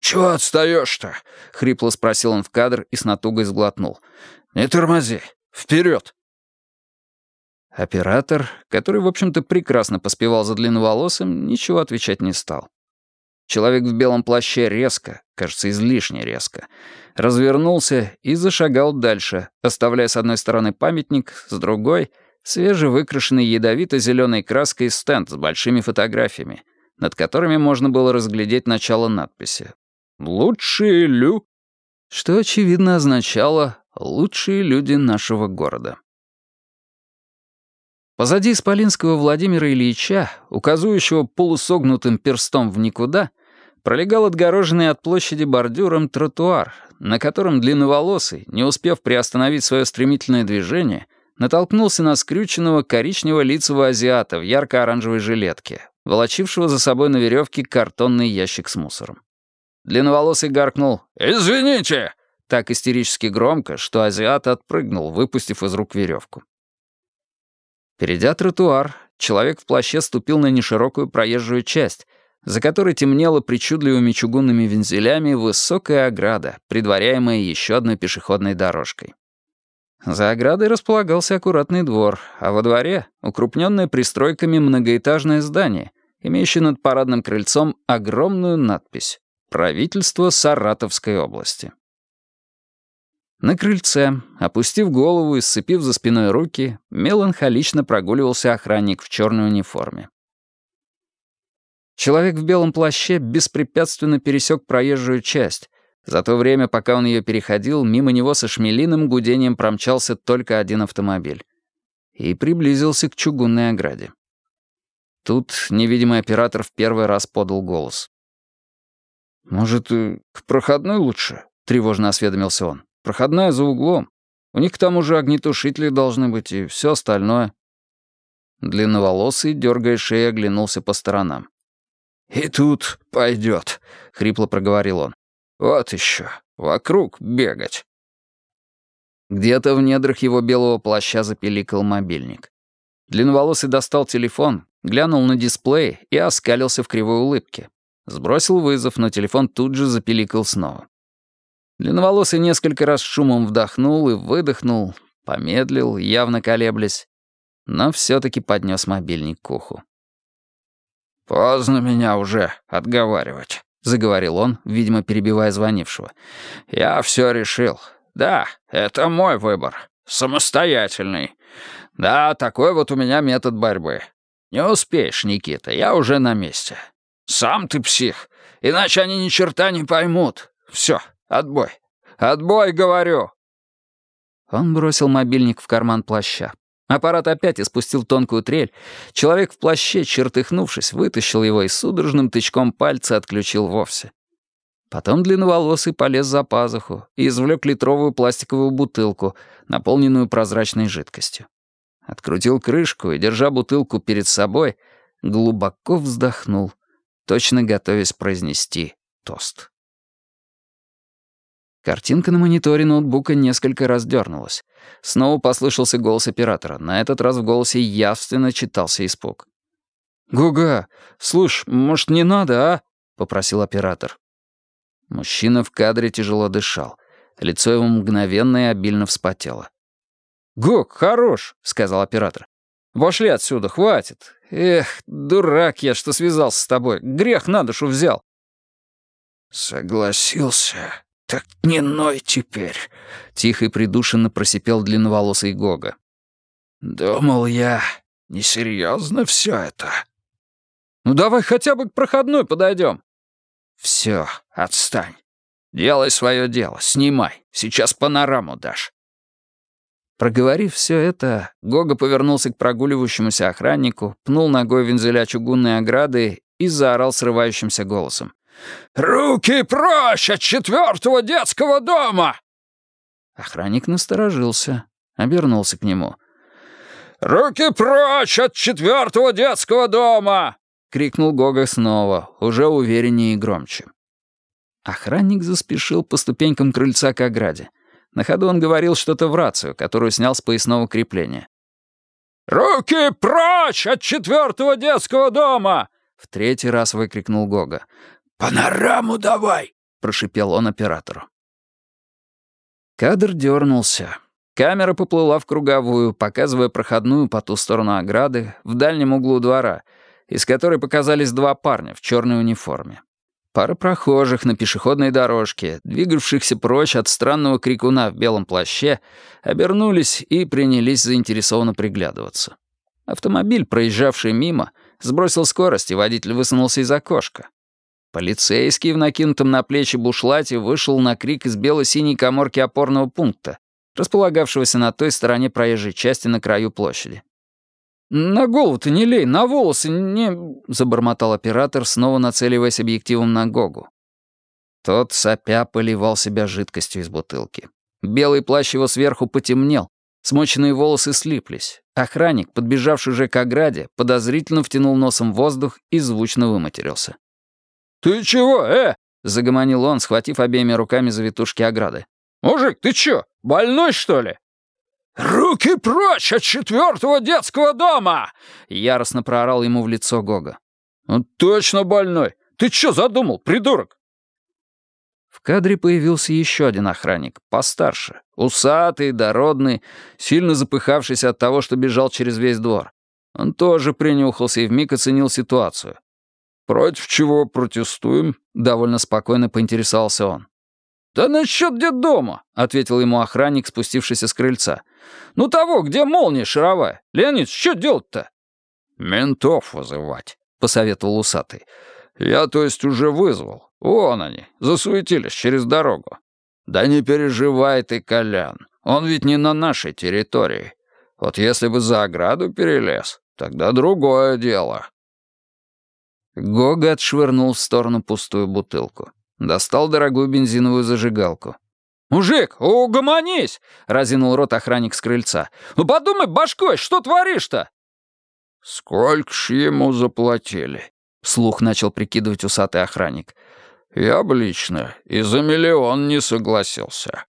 «Чего отстаешь-то?» — хрипло спросил он в кадр и с натугой сглотнул. «Не тормози! Вперед!» Оператор, который, в общем-то, прекрасно поспевал за длинноволосым, ничего отвечать не стал. Человек в белом плаще резко, кажется, излишне резко, развернулся и зашагал дальше, оставляя с одной стороны памятник, с другой — свежевыкрашенный ядовито-зеленой краской стенд с большими фотографиями, над которыми можно было разглядеть начало надписи. «Лучшие лю...» что, очевидно, означало «лучшие люди нашего города». Позади Исполинского Владимира Ильича, указывающего полусогнутым перстом в никуда, пролегал отгороженный от площади бордюром тротуар, на котором длинноволосый, не успев приостановить свое стремительное движение, натолкнулся на скрюченного коричнево-лицевого азиата в ярко-оранжевой жилетке, волочившего за собой на веревке картонный ящик с мусором. Длинноволосый гаркнул «Извините!» так истерически громко, что азиат отпрыгнул, выпустив из рук веревку. Перейдя тротуар, человек в плаще ступил на неширокую проезжую часть, за которой темнела причудливыми чугунными вензелями высокая ограда, предваряемая еще одной пешеходной дорожкой. За оградой располагался аккуратный двор, а во дворе — укрупненное пристройками многоэтажное здание, имеющее над парадным крыльцом огромную надпись «Правительство Саратовской области». На крыльце, опустив голову и сцепив за спиной руки, меланхолично прогуливался охранник в черной униформе. Человек в белом плаще беспрепятственно пересек проезжую часть. За то время, пока он ее переходил, мимо него со шмелиным гудением промчался только один автомобиль. И приблизился к чугунной ограде. Тут невидимый оператор в первый раз подал голос. «Может, э, к проходной лучше?» — тревожно осведомился он. Проходная за углом. У них там уже огнетушители должны быть и все остальное». Длинноволосый, дергая шею, оглянулся по сторонам. «И тут пойдет», — хрипло проговорил он. «Вот еще, вокруг бегать». Где-то в недрах его белого плаща запеликал мобильник. Длинноволосый достал телефон, глянул на дисплей и оскалился в кривой улыбке. Сбросил вызов, но телефон тут же запеликал снова. Длинноволосый несколько раз шумом вдохнул и выдохнул, помедлил, явно колеблясь, но все-таки поднес мобильник к уху. «Поздно меня уже отговаривать», — заговорил он, видимо, перебивая звонившего. «Я все решил. Да, это мой выбор. Самостоятельный. Да, такой вот у меня метод борьбы. Не успеешь, Никита, я уже на месте. Сам ты псих, иначе они ни черта не поймут. Все, Отбой! Отбой, говорю!» Он бросил мобильник в карман плаща. Аппарат опять испустил тонкую трель. Человек в плаще, чертыхнувшись, вытащил его и судорожным тычком пальца отключил вовсе. Потом длинноволосый полез за пазуху и извлек литровую пластиковую бутылку, наполненную прозрачной жидкостью. Открутил крышку и, держа бутылку перед собой, глубоко вздохнул, точно готовясь произнести тост. Картинка на мониторе ноутбука несколько раз дернулась. Снова послышался голос оператора. На этот раз в голосе явственно читался испуг. «Гуга, слушай, может, не надо, а?» — попросил оператор. Мужчина в кадре тяжело дышал. Лицо его мгновенно и обильно вспотело. «Гуг, хорош», — сказал оператор. «Пошли отсюда, хватит. Эх, дурак я, что связался с тобой. Грех на душу взял». «Согласился», «Так не ной теперь», — тихо и придушенно просипел длинноволосый Гога. «Думал я, несерьезно все это». «Ну давай хотя бы к проходной подойдем». «Все, отстань. Делай свое дело, снимай. Сейчас панораму дашь». Проговорив все это, Гога повернулся к прогуливающемуся охраннику, пнул ногой вензеля чугунной ограды и заорал срывающимся голосом. «Руки прочь от четвертого детского дома!» Охранник насторожился, обернулся к нему. «Руки прочь от четвертого детского дома!» — крикнул Гога снова, уже увереннее и громче. Охранник заспешил по ступенькам крыльца к ограде. На ходу он говорил что-то в рацию, которую снял с поясного крепления. «Руки прочь от четвертого детского дома!» В третий раз выкрикнул Гога. «Панораму давай!» — прошипел он оператору. Кадр дернулся. Камера поплыла в круговую, показывая проходную по ту сторону ограды, в дальнем углу двора, из которой показались два парня в черной униформе. Пара прохожих на пешеходной дорожке, двигавшихся прочь от странного крикуна в белом плаще, обернулись и принялись заинтересованно приглядываться. Автомобиль, проезжавший мимо, сбросил скорость, и водитель высунулся из окошка. Полицейский в накинутом на плечи бушлате вышел на крик из бело-синей коморки опорного пункта, располагавшегося на той стороне проезжей части на краю площади. «На голову-то не лей, на волосы не...» — забормотал оператор, снова нацеливаясь объективом на Гогу. Тот, сопя, поливал себя жидкостью из бутылки. Белый плащ его сверху потемнел, смоченные волосы слиплись. Охранник, подбежавший уже к ограде, подозрительно втянул носом воздух и звучно выматерился. «Ты чего, э?» — загомонил он, схватив обеими руками за витушки ограды. «Мужик, ты чё, больной, что ли?» «Руки прочь от четвертого детского дома!» — яростно проорал ему в лицо Гога. «Он точно больной! Ты чё задумал, придурок?» В кадре появился еще один охранник, постарше, усатый, дородный, сильно запыхавшийся от того, что бежал через весь двор. Он тоже принюхался и вмиг оценил ситуацию. «Против чего протестуем?» — довольно спокойно поинтересовался он. «Да насчет детдома», — ответил ему охранник, спустившийся с крыльца. «Ну того, где молния шаровая. Леонид, что делать-то?» «Ментов вызывать», — посоветовал усатый. «Я, то есть, уже вызвал. Вон они, засуетились через дорогу». «Да не переживай ты, Колян, он ведь не на нашей территории. Вот если бы за ограду перелез, тогда другое дело». Гога отшвырнул в сторону пустую бутылку. Достал дорогую бензиновую зажигалку. «Мужик, угомонись!» — разинул рот охранник с крыльца. «Ну подумай башкой, что творишь-то?» «Сколько ж ему заплатили?» — вслух начал прикидывать усатый охранник. «Я бы лично и за миллион не согласился».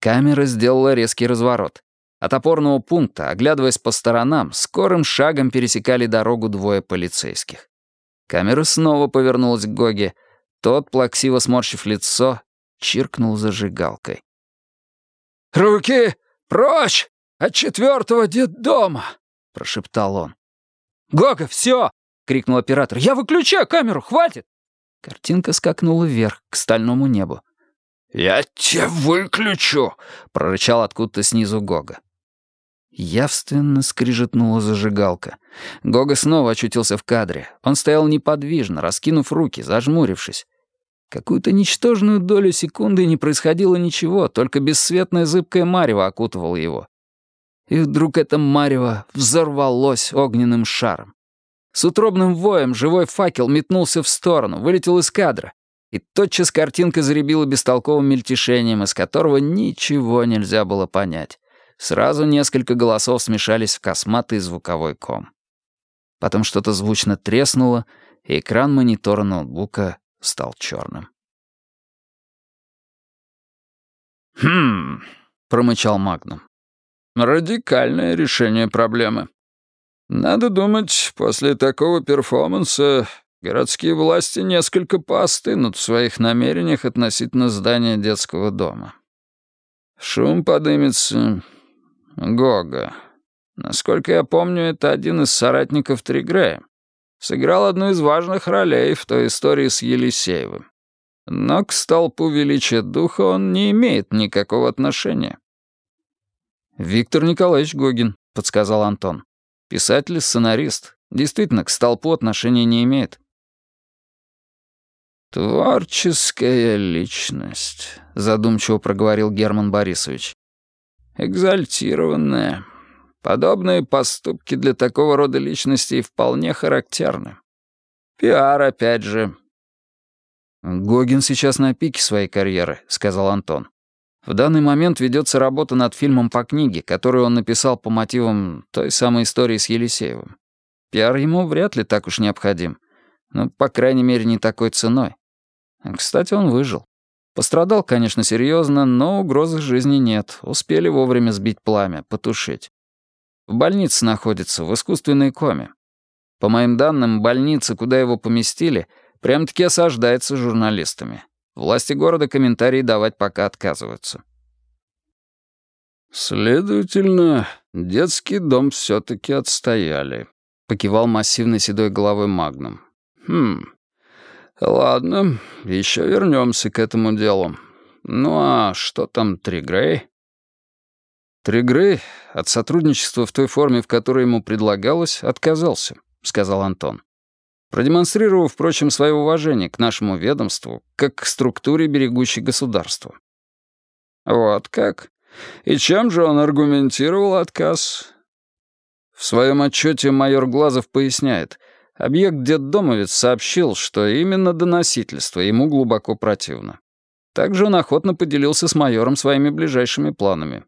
Камера сделала резкий разворот. От опорного пункта, оглядываясь по сторонам, скорым шагом пересекали дорогу двое полицейских. Камера снова повернулась к Гоге — тот, плаксиво сморщив лицо, чиркнул зажигалкой. «Руки прочь от четвертого детдома!» — прошептал он. «Гога, все!» — крикнул оператор. «Я выключаю камеру, хватит!» Картинка скакнула вверх, к стальному небу. «Я тебя выключу!» — прорычал откуда-то снизу Гога. Явственно скрижетнула зажигалка. Гога снова очутился в кадре. Он стоял неподвижно, раскинув руки, зажмурившись. Какую-то ничтожную долю секунды не происходило ничего, только бесцветное зыбкое марево окутывало его. И вдруг это марево взорвалось огненным шаром. С утробным воем живой факел метнулся в сторону, вылетел из кадра. И тотчас картинка заребила бестолковым мельтешением, из которого ничего нельзя было понять. Сразу несколько голосов смешались в косматый звуковой ком. Потом что-то звучно треснуло, и экран монитора ноутбука стал черным. «Хм...» — промычал Магнум. «Радикальное решение проблемы. Надо думать, после такого перформанса городские власти несколько поостынут в своих намерениях относительно здания детского дома. Шум подымется, Гога. Насколько я помню, это один из соратников Тригрея. Сыграл одну из важных ролей в той истории с Елисеевым. Но к столпу величия духа он не имеет никакого отношения. «Виктор Николаевич Гогин», — подсказал Антон. «Писатель и сценарист. Действительно, к столпу отношения не имеет». «Творческая личность», — задумчиво проговорил Герман Борисович экзальтированная. Подобные поступки для такого рода личностей вполне характерны. Пиар, опять же. «Гогин сейчас на пике своей карьеры», — сказал Антон. «В данный момент ведется работа над фильмом по книге, которую он написал по мотивам той самой истории с Елисеевым. Пиар ему вряд ли так уж необходим. Ну, по крайней мере, не такой ценой. Кстати, он выжил. Пострадал, конечно, серьезно, но угрозы жизни нет. Успели вовремя сбить пламя, потушить. В больнице находится, в искусственной коме. По моим данным, больница, куда его поместили, прям-таки осаждается журналистами. Власти города комментарии давать пока отказываются. «Следовательно, детский дом все-таки отстояли», — покивал массивной седой головой Магнум. «Хм, ладно, еще вернемся к этому делу. Ну а что там Тригрей?» Тригрей от сотрудничества в той форме, в которой ему предлагалось, отказался. — сказал Антон. Продемонстрировав, впрочем, свое уважение к нашему ведомству, как к структуре, берегущей государство. «Вот как? И чем же он аргументировал отказ?» В своем отчете майор Глазов поясняет, объект детдомовец сообщил, что именно доносительство ему глубоко противно. Также он охотно поделился с майором своими ближайшими планами.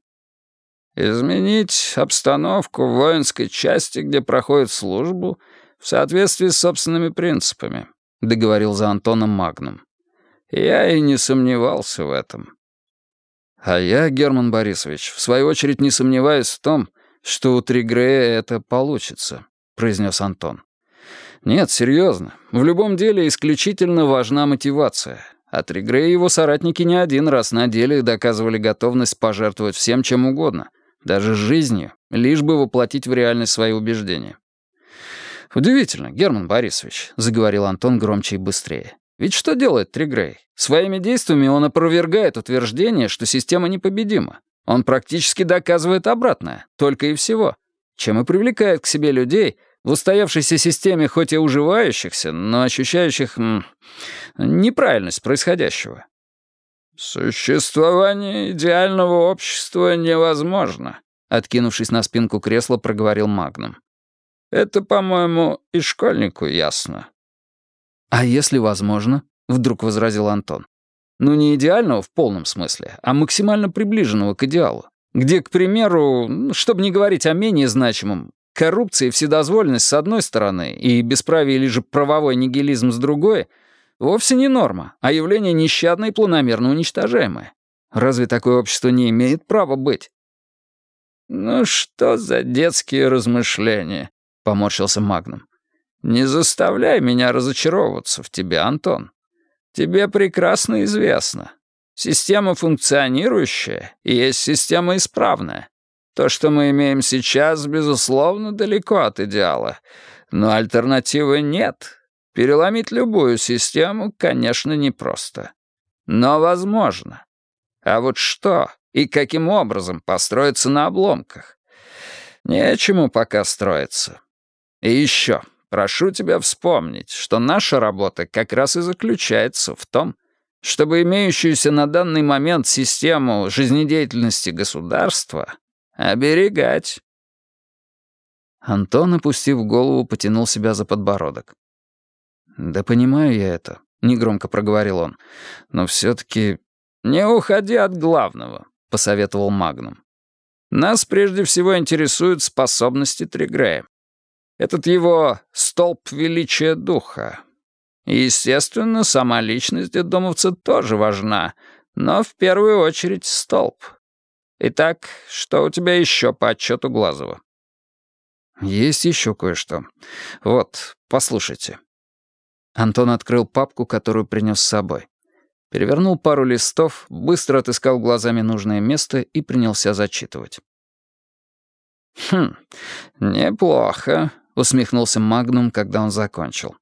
Изменить обстановку в воинской части, где проходит службу, в соответствии с собственными принципами», — договорил за Антоном Магном. «Я и не сомневался в этом». «А я, Герман Борисович, в свою очередь не сомневаюсь в том, что у Тригрея это получится», — произнес Антон. «Нет, серьезно. В любом деле исключительно важна мотивация. А Тригрей и его соратники не один раз на деле доказывали готовность пожертвовать всем чем угодно — даже жизнью, лишь бы воплотить в реальность свои убеждения. «Удивительно, Герман Борисович», — заговорил Антон громче и быстрее. «Ведь что делает Тригрей? Своими действиями он опровергает утверждение, что система непобедима. Он практически доказывает обратное, только и всего. Чем и привлекает к себе людей, в устоявшейся системе хоть и уживающихся, но ощущающих м, неправильность происходящего. «Существование идеального общества невозможно», — откинувшись на спинку кресла, проговорил Магнум. «Это, по-моему, и школьнику ясно». «А если возможно?» — вдруг возразил Антон. «Ну, не идеального в полном смысле, а максимально приближенного к идеалу, где, к примеру, чтобы не говорить о менее значимом, коррупция и вседозволенность с одной стороны и бесправие или же правовой нигилизм с другой — Вовсе не норма, а явление нещадно и планомерно уничтожаемое. Разве такое общество не имеет права быть? «Ну что за детские размышления?» — поморщился Магнум. «Не заставляй меня разочаровываться в тебе, Антон. Тебе прекрасно известно. Система функционирующая и есть система исправная. То, что мы имеем сейчас, безусловно, далеко от идеала. Но альтернативы нет, Переломить любую систему, конечно, непросто. Но возможно. А вот что и каким образом построиться на обломках? Нечему пока строиться. И еще, прошу тебя вспомнить, что наша работа как раз и заключается в том, чтобы имеющуюся на данный момент систему жизнедеятельности государства оберегать. Антон, опустив голову, потянул себя за подбородок. «Да понимаю я это», — негромко проговорил он. «Но все-таки...» «Не уходи от главного», — посоветовал Магнум. «Нас прежде всего интересуют способности Тригрея. Этот его столб величия духа. Естественно, сама личность детдомовца тоже важна, но в первую очередь столб. Итак, что у тебя еще по отчету Глазова?» «Есть еще кое-что. Вот, послушайте». Антон открыл папку, которую принес с собой. Перевернул пару листов, быстро отыскал глазами нужное место и принялся зачитывать. «Хм, неплохо», — усмехнулся Магнум, когда он закончил.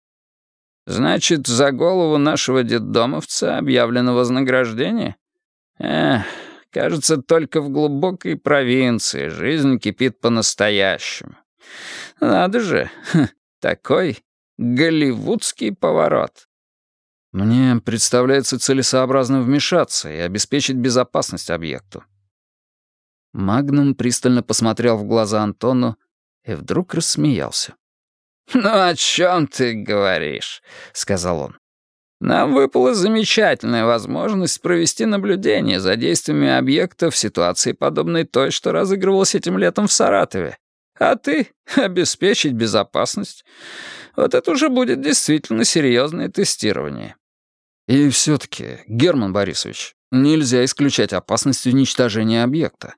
«Значит, за голову нашего детдомовца объявлено вознаграждение? Эх, кажется, только в глубокой провинции жизнь кипит по-настоящему. Надо же, такой Голливудский поворот. Мне представляется целесообразно вмешаться и обеспечить безопасность объекту. Магнум пристально посмотрел в глаза Антону и вдруг рассмеялся. «Ну о чем ты говоришь?» — сказал он. Нам выпала замечательная возможность провести наблюдение за действиями объекта в ситуации, подобной той, что разыгрывалась этим летом в Саратове. А ты — обеспечить безопасность. Вот это уже будет действительно серьезное тестирование. И все-таки, Герман Борисович, нельзя исключать опасность уничтожения объекта.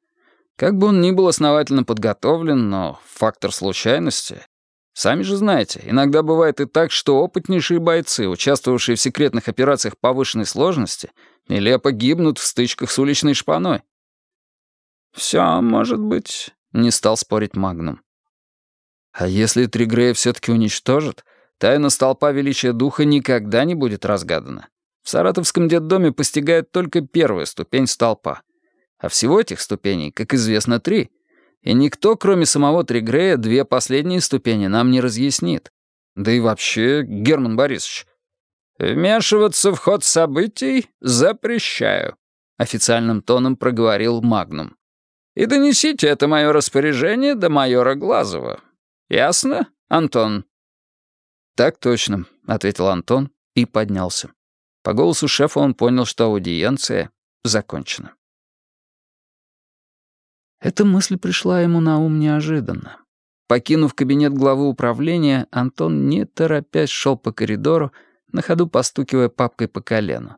Как бы он ни был основательно подготовлен, но фактор случайности Сами же знаете, иногда бывает и так, что опытнейшие бойцы, участвовавшие в секретных операциях повышенной сложности, нелепо гибнут в стычках с уличной шпаной. «Все может быть», — не стал спорить Магнум. А если Тригрея все-таки уничтожит, тайна столпа величия духа никогда не будет разгадана. В саратовском детдоме постигают только первую ступень столпа. А всего этих ступеней, как известно, три — и никто, кроме самого Тригрея, две последние ступени нам не разъяснит. Да и вообще, Герман Борисович, «Вмешиваться в ход событий запрещаю», — официальным тоном проговорил Магнум. «И донесите это мое распоряжение до майора Глазова. Ясно, Антон?» «Так точно», — ответил Антон и поднялся. По голосу шефа он понял, что аудиенция закончена. Эта мысль пришла ему на ум неожиданно. Покинув кабинет главы управления, Антон, не торопясь, шел по коридору, на ходу постукивая папкой по колену.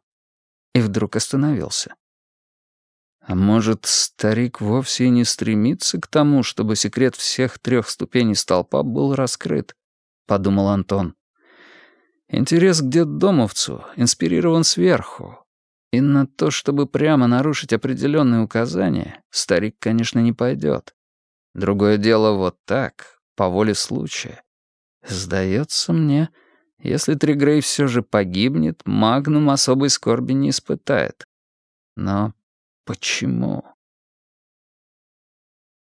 И вдруг остановился. А может, старик вовсе не стремится к тому, чтобы секрет всех трех ступеней столпа был раскрыт, — подумал Антон. Интерес к детдомовцу инспирирован сверху, и на то, чтобы прямо нарушить определенные указания, старик, конечно, не пойдет. Другое дело вот так, по воле случая. Сдается мне, если Тригрей все же погибнет, Магнум особой скорби не испытает. Но почему?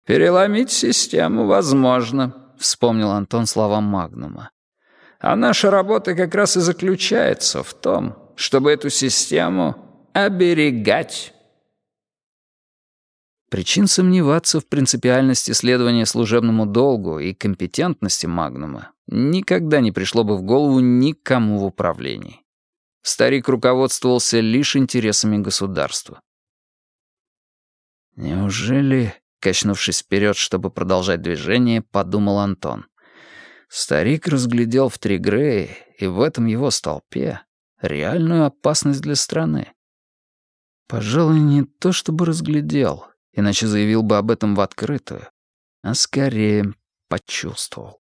«Переломить систему возможно», — вспомнил Антон слова Магнума. «А наша работа как раз и заключается в том, чтобы эту систему оберегать. Причин сомневаться в принципиальности следования служебному долгу и компетентности Магнума никогда не пришло бы в голову никому в управлении. Старик руководствовался лишь интересами государства. «Неужели...» — качнувшись вперед, чтобы продолжать движение, подумал Антон. Старик разглядел в Тригрее и в этом его столпе реальную опасность для страны. Пожалуй, не то чтобы разглядел, иначе заявил бы об этом в открытую, а скорее почувствовал.